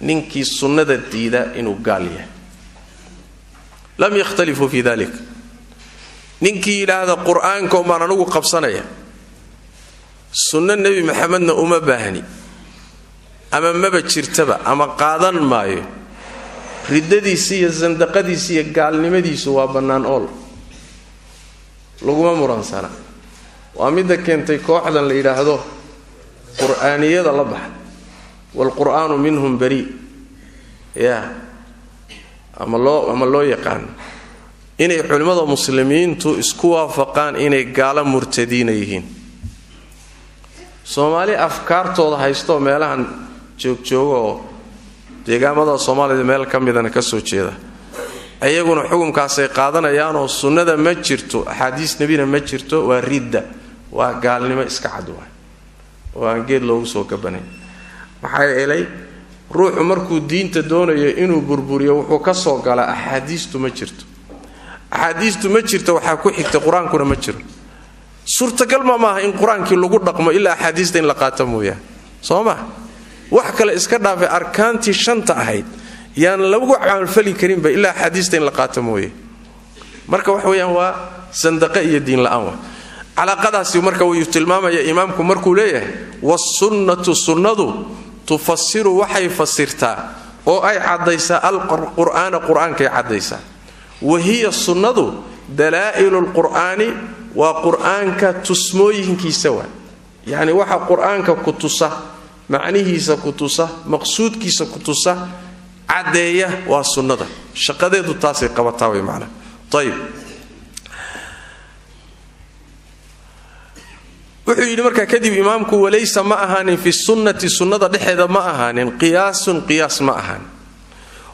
Speaker 1: ninkii sunnada diida inuu gaal yahay. Lam yakhtalifuu fi dalik ninkii yidhaahda qur'aanka umbaan anugu qabsanaya sunno nebi maxamedna uma baahni. Ama maba jirtaba ama qaadan maayo. Riddadiisi iyo sandaqadiisi iyo gaalnimadiisu waa bannaan ool. Laguma muransana waa midda keentay kooxdan la yidhaahdo qur'aaniyada la baxay waalqur'aanu minhum bari ya ama loo ama loo yaqaano inay culimmada muslimiintu isku waafaqaan inay gaalo murtadiina yihiin. Soomaali afkaartooda haystoo meelahan joogjooga oo deegaamada soomaalida meel ka midana ka soo jeeda. Iyaguna xukunkaasay qaadanayaanoo sunnada ma jirto axaadiis nebina ma jirto waa ridda waa gaalnimo iska cad waay. Oo aan geed loogu soo gabanayn. Maxaa yeelay ruuxu markuu diinta doonayo inuu burburiyo wuxuu ka soo galaa axaadiistu ma jirto axaadiistu ma jirto waxaa ku xigta qur'aankuna ma jiro. Suurtagal ma maaha in qur'aankii lagu dhaqmo ilaa axaadiista in la qaato mooyaane. Soo wax kale iska dhaafay arkaantii shanta ahayd yaan lagu camalfali karinba ilaa axaadiista in la qaato mooye marka wax weyaan waa sandaqe iyo diinla'aan wa calaaqadaasi marka wuu tilmaamaya imaamku markuu leeyahay wasunnatu sunnadu tufasiru waxay fasirtaa oo ay caddaysaa alqur'aana qur'aankay caddaysaa wa hiya sunnadu dalaa'ilu lqur'aani waa qur'aanka tusmooyinkiisa waa. Yacni waxa qur'aanka ku tusa macnihiisa ku tusa maqsuudkiisa ku tusa caddeeya waa sunnada. Shaqadeedu taasay wuxuu yidhi markaa kadib imaamku walaysa ma ahaanin fi sunnati sunnada dhexeeda ma ahaanin qiyaasun qiyaas ma ahaanin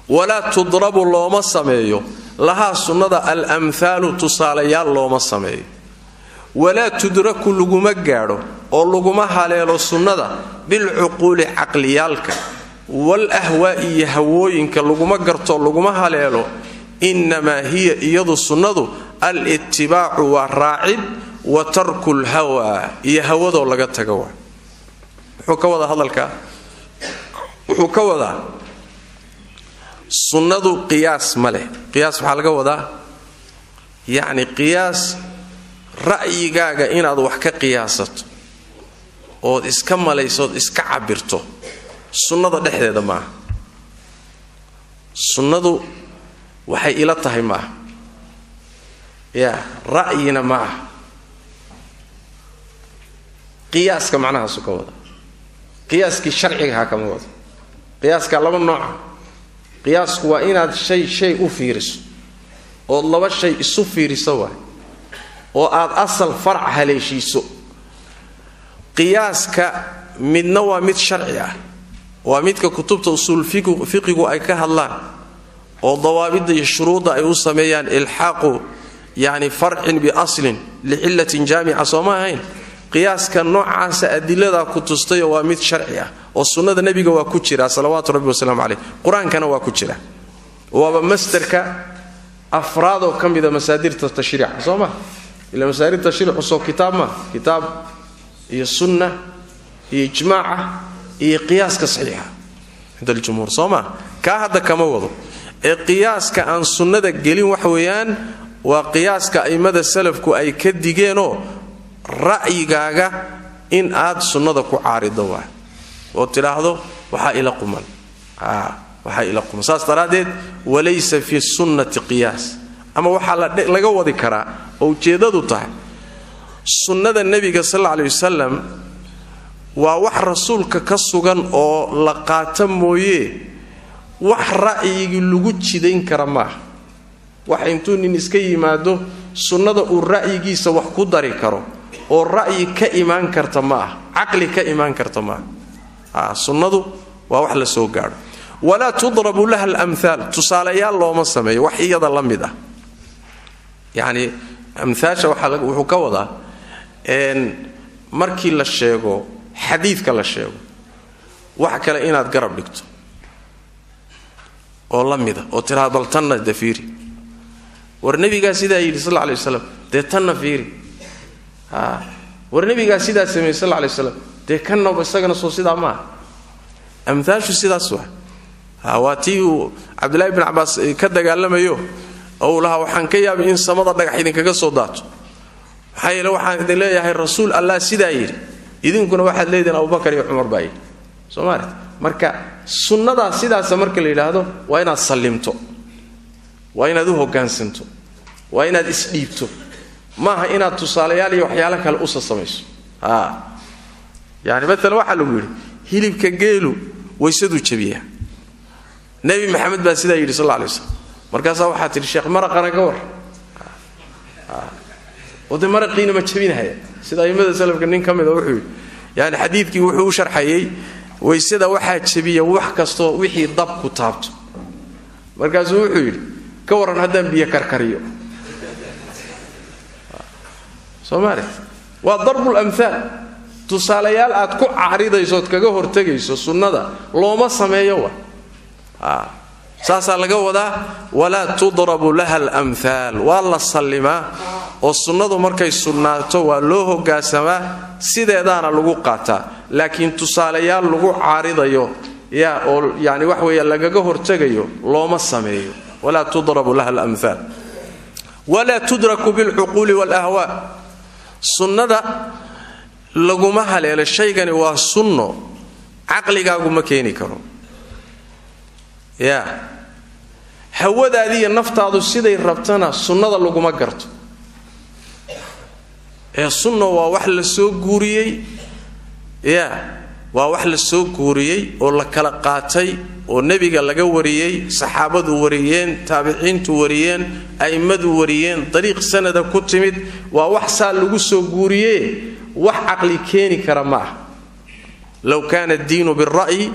Speaker 1: walaa tudrabu looma sameeyo. Lahaa sunnada alamhaalu tusaalayaal looma sameeyo. Walaa tudraku laguma gaadho oo laguma haleelo sunnada bilcuquuli caqliyaalka. Wal ahwaa'i iyo hawooyinka laguma garto laguma haleelo. Innamaa hiya iyadu sunnadu al itibaacu waa raacid wa tarku lhawaa iyo hawadoo laga taga wuxuu ka wadaa hadalka wuxuu ka wadaa sunnadu qiyaas ma leh. Qiyaas waxaa laga wadaa yacni qiyaas ra'yigaaga inaad wax ka qiyaasato ood iska malaysood iska cabirto sunnada dhexdeeda maaha sunnadu waxay ila tahay ma aha. Yaa ra'yina ma aha. Qiyaaska macnahaasu ka wada. Qiyaaskii sharcigaha kama wado qiyaaskaa laba nooca qiyaasku waa inaad shay shay u fiiriso ood laba shay isu fiiriso waay oo aad asal farac haleeshiiso. Qiyaaska midna waa mid sharci ah waa midka kutubta usuul fiqigu ay ka hadlaan oo dawaabidda iyo shuruudda ay u sameeyaan ilxaaqu yani farcin biaslin licillatin jaamica sooma ahayn qiyaaska noocaasa adiladaa ku tustayo waa mid sharci ah oo sunnada nebiga waa ku jira salawaatu rabbi wasalaamu caleyh qur'aankana waa ku jira. Waaba masderka afraadoo ka mida masaadirta tashriica soo ma? Ila masaadir tashriicu soo kitaab ma? Kitaab iyo sunna iyo ijmaaca iyo qiyaaska saxiixa. Cinda aljumhuur soo ma? Kaa hadda kama wado. Ee qiyaaska aan sunnada gelin wax weeyaan waa qiyaaska a'immada salafku ay ka digeenoo ra'yigaaga in aad sunnada ku caarido waa oo tidhaahdo waxaa ila quman. Waxaa ila quman. Saas daraaddeed walaysa fi sunnati qiyaas. Ama waxaa laga wadi karaa oo ujeeddadu tahay sunnada nebiga sal alla aley waa wax rasuulka ka sugan oo la qaata mooye wax ra'yigii lagu jidayn kara maaha. Wax intuu nin iska yimaado sunnada uu ra'yigiisa wax ku dari karo oo ra'yi ka imaan karta ma ah caqli ka imaan karta ma ah. Sunnadu waa wax la soo gaadho. Walaa tudrabu laha alamhaal tusaalayaal looma sameeyo wax iyada la mid ah. Yacni amhaasha wuxuu ka wadaa markii la sheego xadiidka la sheego wax kale inaad garab dhigto. Oo la mida oo tiraa bal tanna de war nebigaa sidaa yidhi sal alay waslam tanna fiiri war nebigaa sidaa sameeyey sal lay waslam dee kannaba isagana soo sidaa maaha amhaashu sidaas waa. Waa tii uu cabdillahi bin cabaas ka dagaalamayo. Oo uu lahaa waxaan ka yaabay in samada dhagax idinkaga soo daato. Maxaa yeele waxaan idin leeyahay rasuul allah sidaa yidhi idinkuna waxaad leedihin abubakar iyo cumar baa yidhi. Soo maalit marka sunnadaa sidaasa marka la yidhaahdo waa inaad sallimto. Waa inaad u hoggaansanto waa inaad isdhiibto maaha inaad tusaalayaal iyo waxyaalo kale usa samayso yani maalan waxaa lagu yidhi hilibka geelu waysaduu jabiyaa. Nebi maxamed baa sidaa yidhi sal lla alay waslam markaasaa waxaa sheekh maraqana ka war. Oo de maraqiina ma jabinahaya. Sida aimada salafka nin ka mida wuxuu yidhi yani xadiidkii wuxuu u sharxayey waysada waxaa wax kastoo wixii dab ku taabto. Markaasuu wuxuu yidhi ka warran haddaan biyo karkariyo somaali waa darbul amhaal tusaalayaal aad ku caaridayso ood kaga hortegayso sunnada looma sameeyo wa? Saasaa laga wadaa walaa tudrabu laha alamhaal waa la sallimaa oo sunnadu markay sugnaato waa loo hogaansamaa sideedaana lagu qaataa. Laakiin tusaalayaal lagu caaridayo yaa oo yani wax weeya lagaga hortegayo looma sameeyo. Walaa tudrabu laha alamhaal walaa tudraku bilcuquuli waalahwaa sunnada laguma haleelo shaygani waa sunno caqligaagu ma keeni karo. Yaa. Hawadaadiiyo naftaadu siday rabtana sunnada laguma garto. Ee sunna waa wax la soo guuriyey. Yaa waa wax la soo guuriyey oo la kala qaatay oo nebiga laga wariyey saxaabadu wariyeen taabiciintu wariyeen a'immadu wariyeen dariiq sanada ku timid. Waa wax saa lagu soo guuriye wax caqli keeni kara ma ah. Low kaana addiinu bira'yi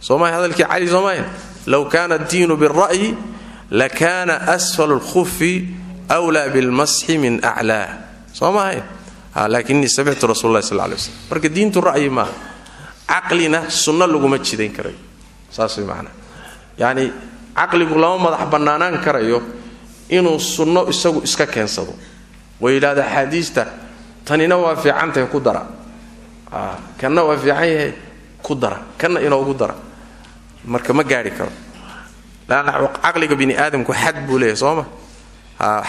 Speaker 1: soomay hadalkii cali soomaya low kaana addiinu bira'yi lakaana asfal lkhufi wlaa bilmasxi min aclaa soo ma ahayn laakinii samictu rasul lah sal lay slm marka diintu ra'yi maaha caqlina sunno laguma jidayn karayo. Saas way macnaa yacni caqligu lama madax bannaanaan karayo inuu sunno isagu iska keensado. Way yidhahda axaadiista tanina waa fiican tahay ku dara. Kanna waa fiican yahay ku dara. Kanna inoogu dara. Marka ma gaari karo. Laanna caqliga bini aadamku xad buu leeyahay sooma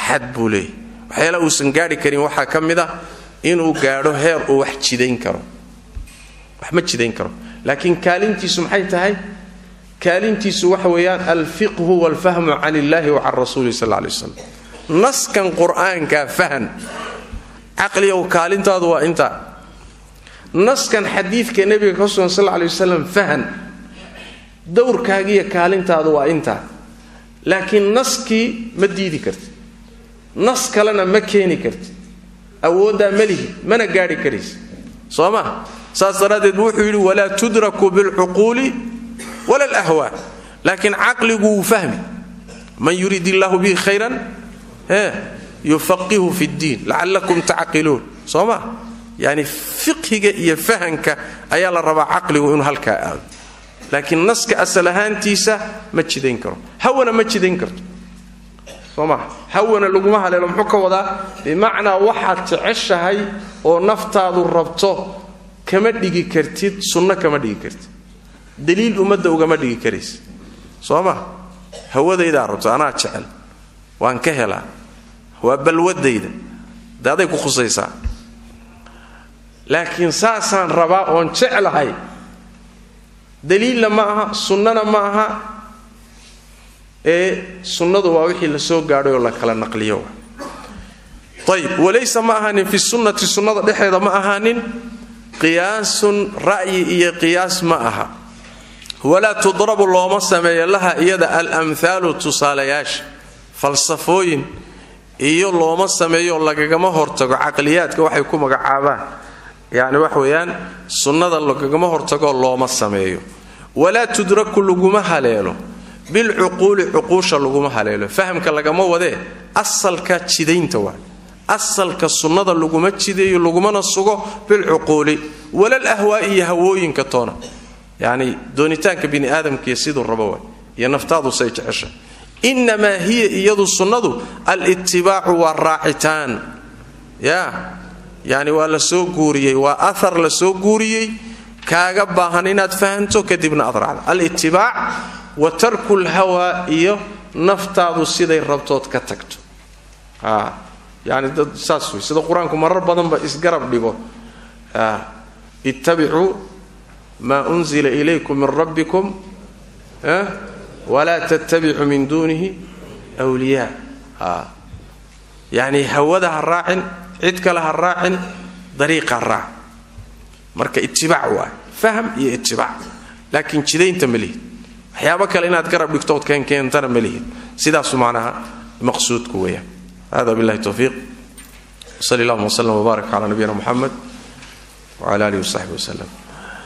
Speaker 1: xad buu leeyahy waxyaala uusan gaari karin waxaa ka mid a inuu gaadho heer uu wax jidayn karo wax ma jidayn karo. Laakiin kaalintiisu maxay tahay? Kaalintiisu waxa weeyaan alfiqhu walfahmu can illahi wa can rasuulihi sal lay waslam naskan qur'aanka fahan. Caqligow kaalintaadu waa intaa naskan xadiidka nebiga ka sugan sal lay wasalam fahan. Dowrkaagiiyo kaalintaadu waa intaa laakiin naskii ma diidi karti. Nas kalena ma keeni karti. Awooddaa ma lihi mana gaadhi karaysa soo saas daraaddeed bu wuxuu yidhi walaa tudraku bilcuquuli wala alahwaa laakiin caqligu wuu fahmi. Man yurid illaahu bihi khayran e yufaqihu fi ddiin. Lacallakum tacqiluun. Soo yani fiqhiga iyo fahanka ayaa la rabaa caqligu inuu halkaa aado. Laakiin naska asal ma jidayn karo. Hawana ma jidayn karto. Soo maa hawana laguma haleelo muxuu ka wadaa? Bimacnaa waxaad jeceshahay oo naftaadu rabto kama dhigi kartid sunno kama dhigi kartid. Daliil ummadda ugama dhigi karaysa soo ma? Hawadaydaa rabto anaa jecel. Waan ka helaa. Waa balwadayda. De aday ku khusaysaa. Laakiin saasaan rabaa oon jeclahay. Daliilna ma aha sunnana ma aha. Ee sunnadu waa wixii la soo gaadhay oo la kala naqliyo. Ayb walaysa ma ahaanin fi sunnati sunnada dhexeeda ma ahaanin qiyaasun ra'yi iyo qiyaas ma aha. Walaa tudrabu looma sameeyo laha iyada alamhaalu tusaalayaasha falsafooyin iyo looma sameeyo lagagama hortago caqliyaadka waxay ku magacaabaan. Yani wax weeyaan sunnada lagagama hortagoo looma sameeyo. Walaa tudraku laguma haleelo bilcuquuli cuquusha laguma haleelo. Fahamka lagama wadee asalka jidaynta waa asalka sunnada laguma jideeyo lagumana sugo bilcuquuli walal ahwaa'i iyo hawooyinka toona. Yacni doonitaanka bini aadamkiiyo siduu rabo waay iyo naftaadu say jecesha. Innamaa hiya iyadu sunnadu alitibaacu waa raacitaan. Ya yani waa la soo guuriyey waa ahar la soo guuriyey. Kaaga baahan inaad fahanto kadibna aad alitibaac wa tarku lhawaa iyo naftaadu siday rabtood ka tagto yani dad saas sida qur'aanku marar badanba isgarab dhigo. Ittabicuu maa unzila ilaykum min rabbikum walaa tattabicuu min duunihi wliyaa yani hawada ha raacin cid kale ha raacin dariiqa raac. Marka itibaac waay. Fahm iyo itibaac laakiin jidaynta ma lihid waxyaabo kale inaad garab dhigtood keenkeentana ma lihid sidaasu macnaha maqsuudku weeyaan hada billahi towfiiq wsali allahuma wslm wbaarak cala nabiyina muxamed wcala alihi wasaxbi waslem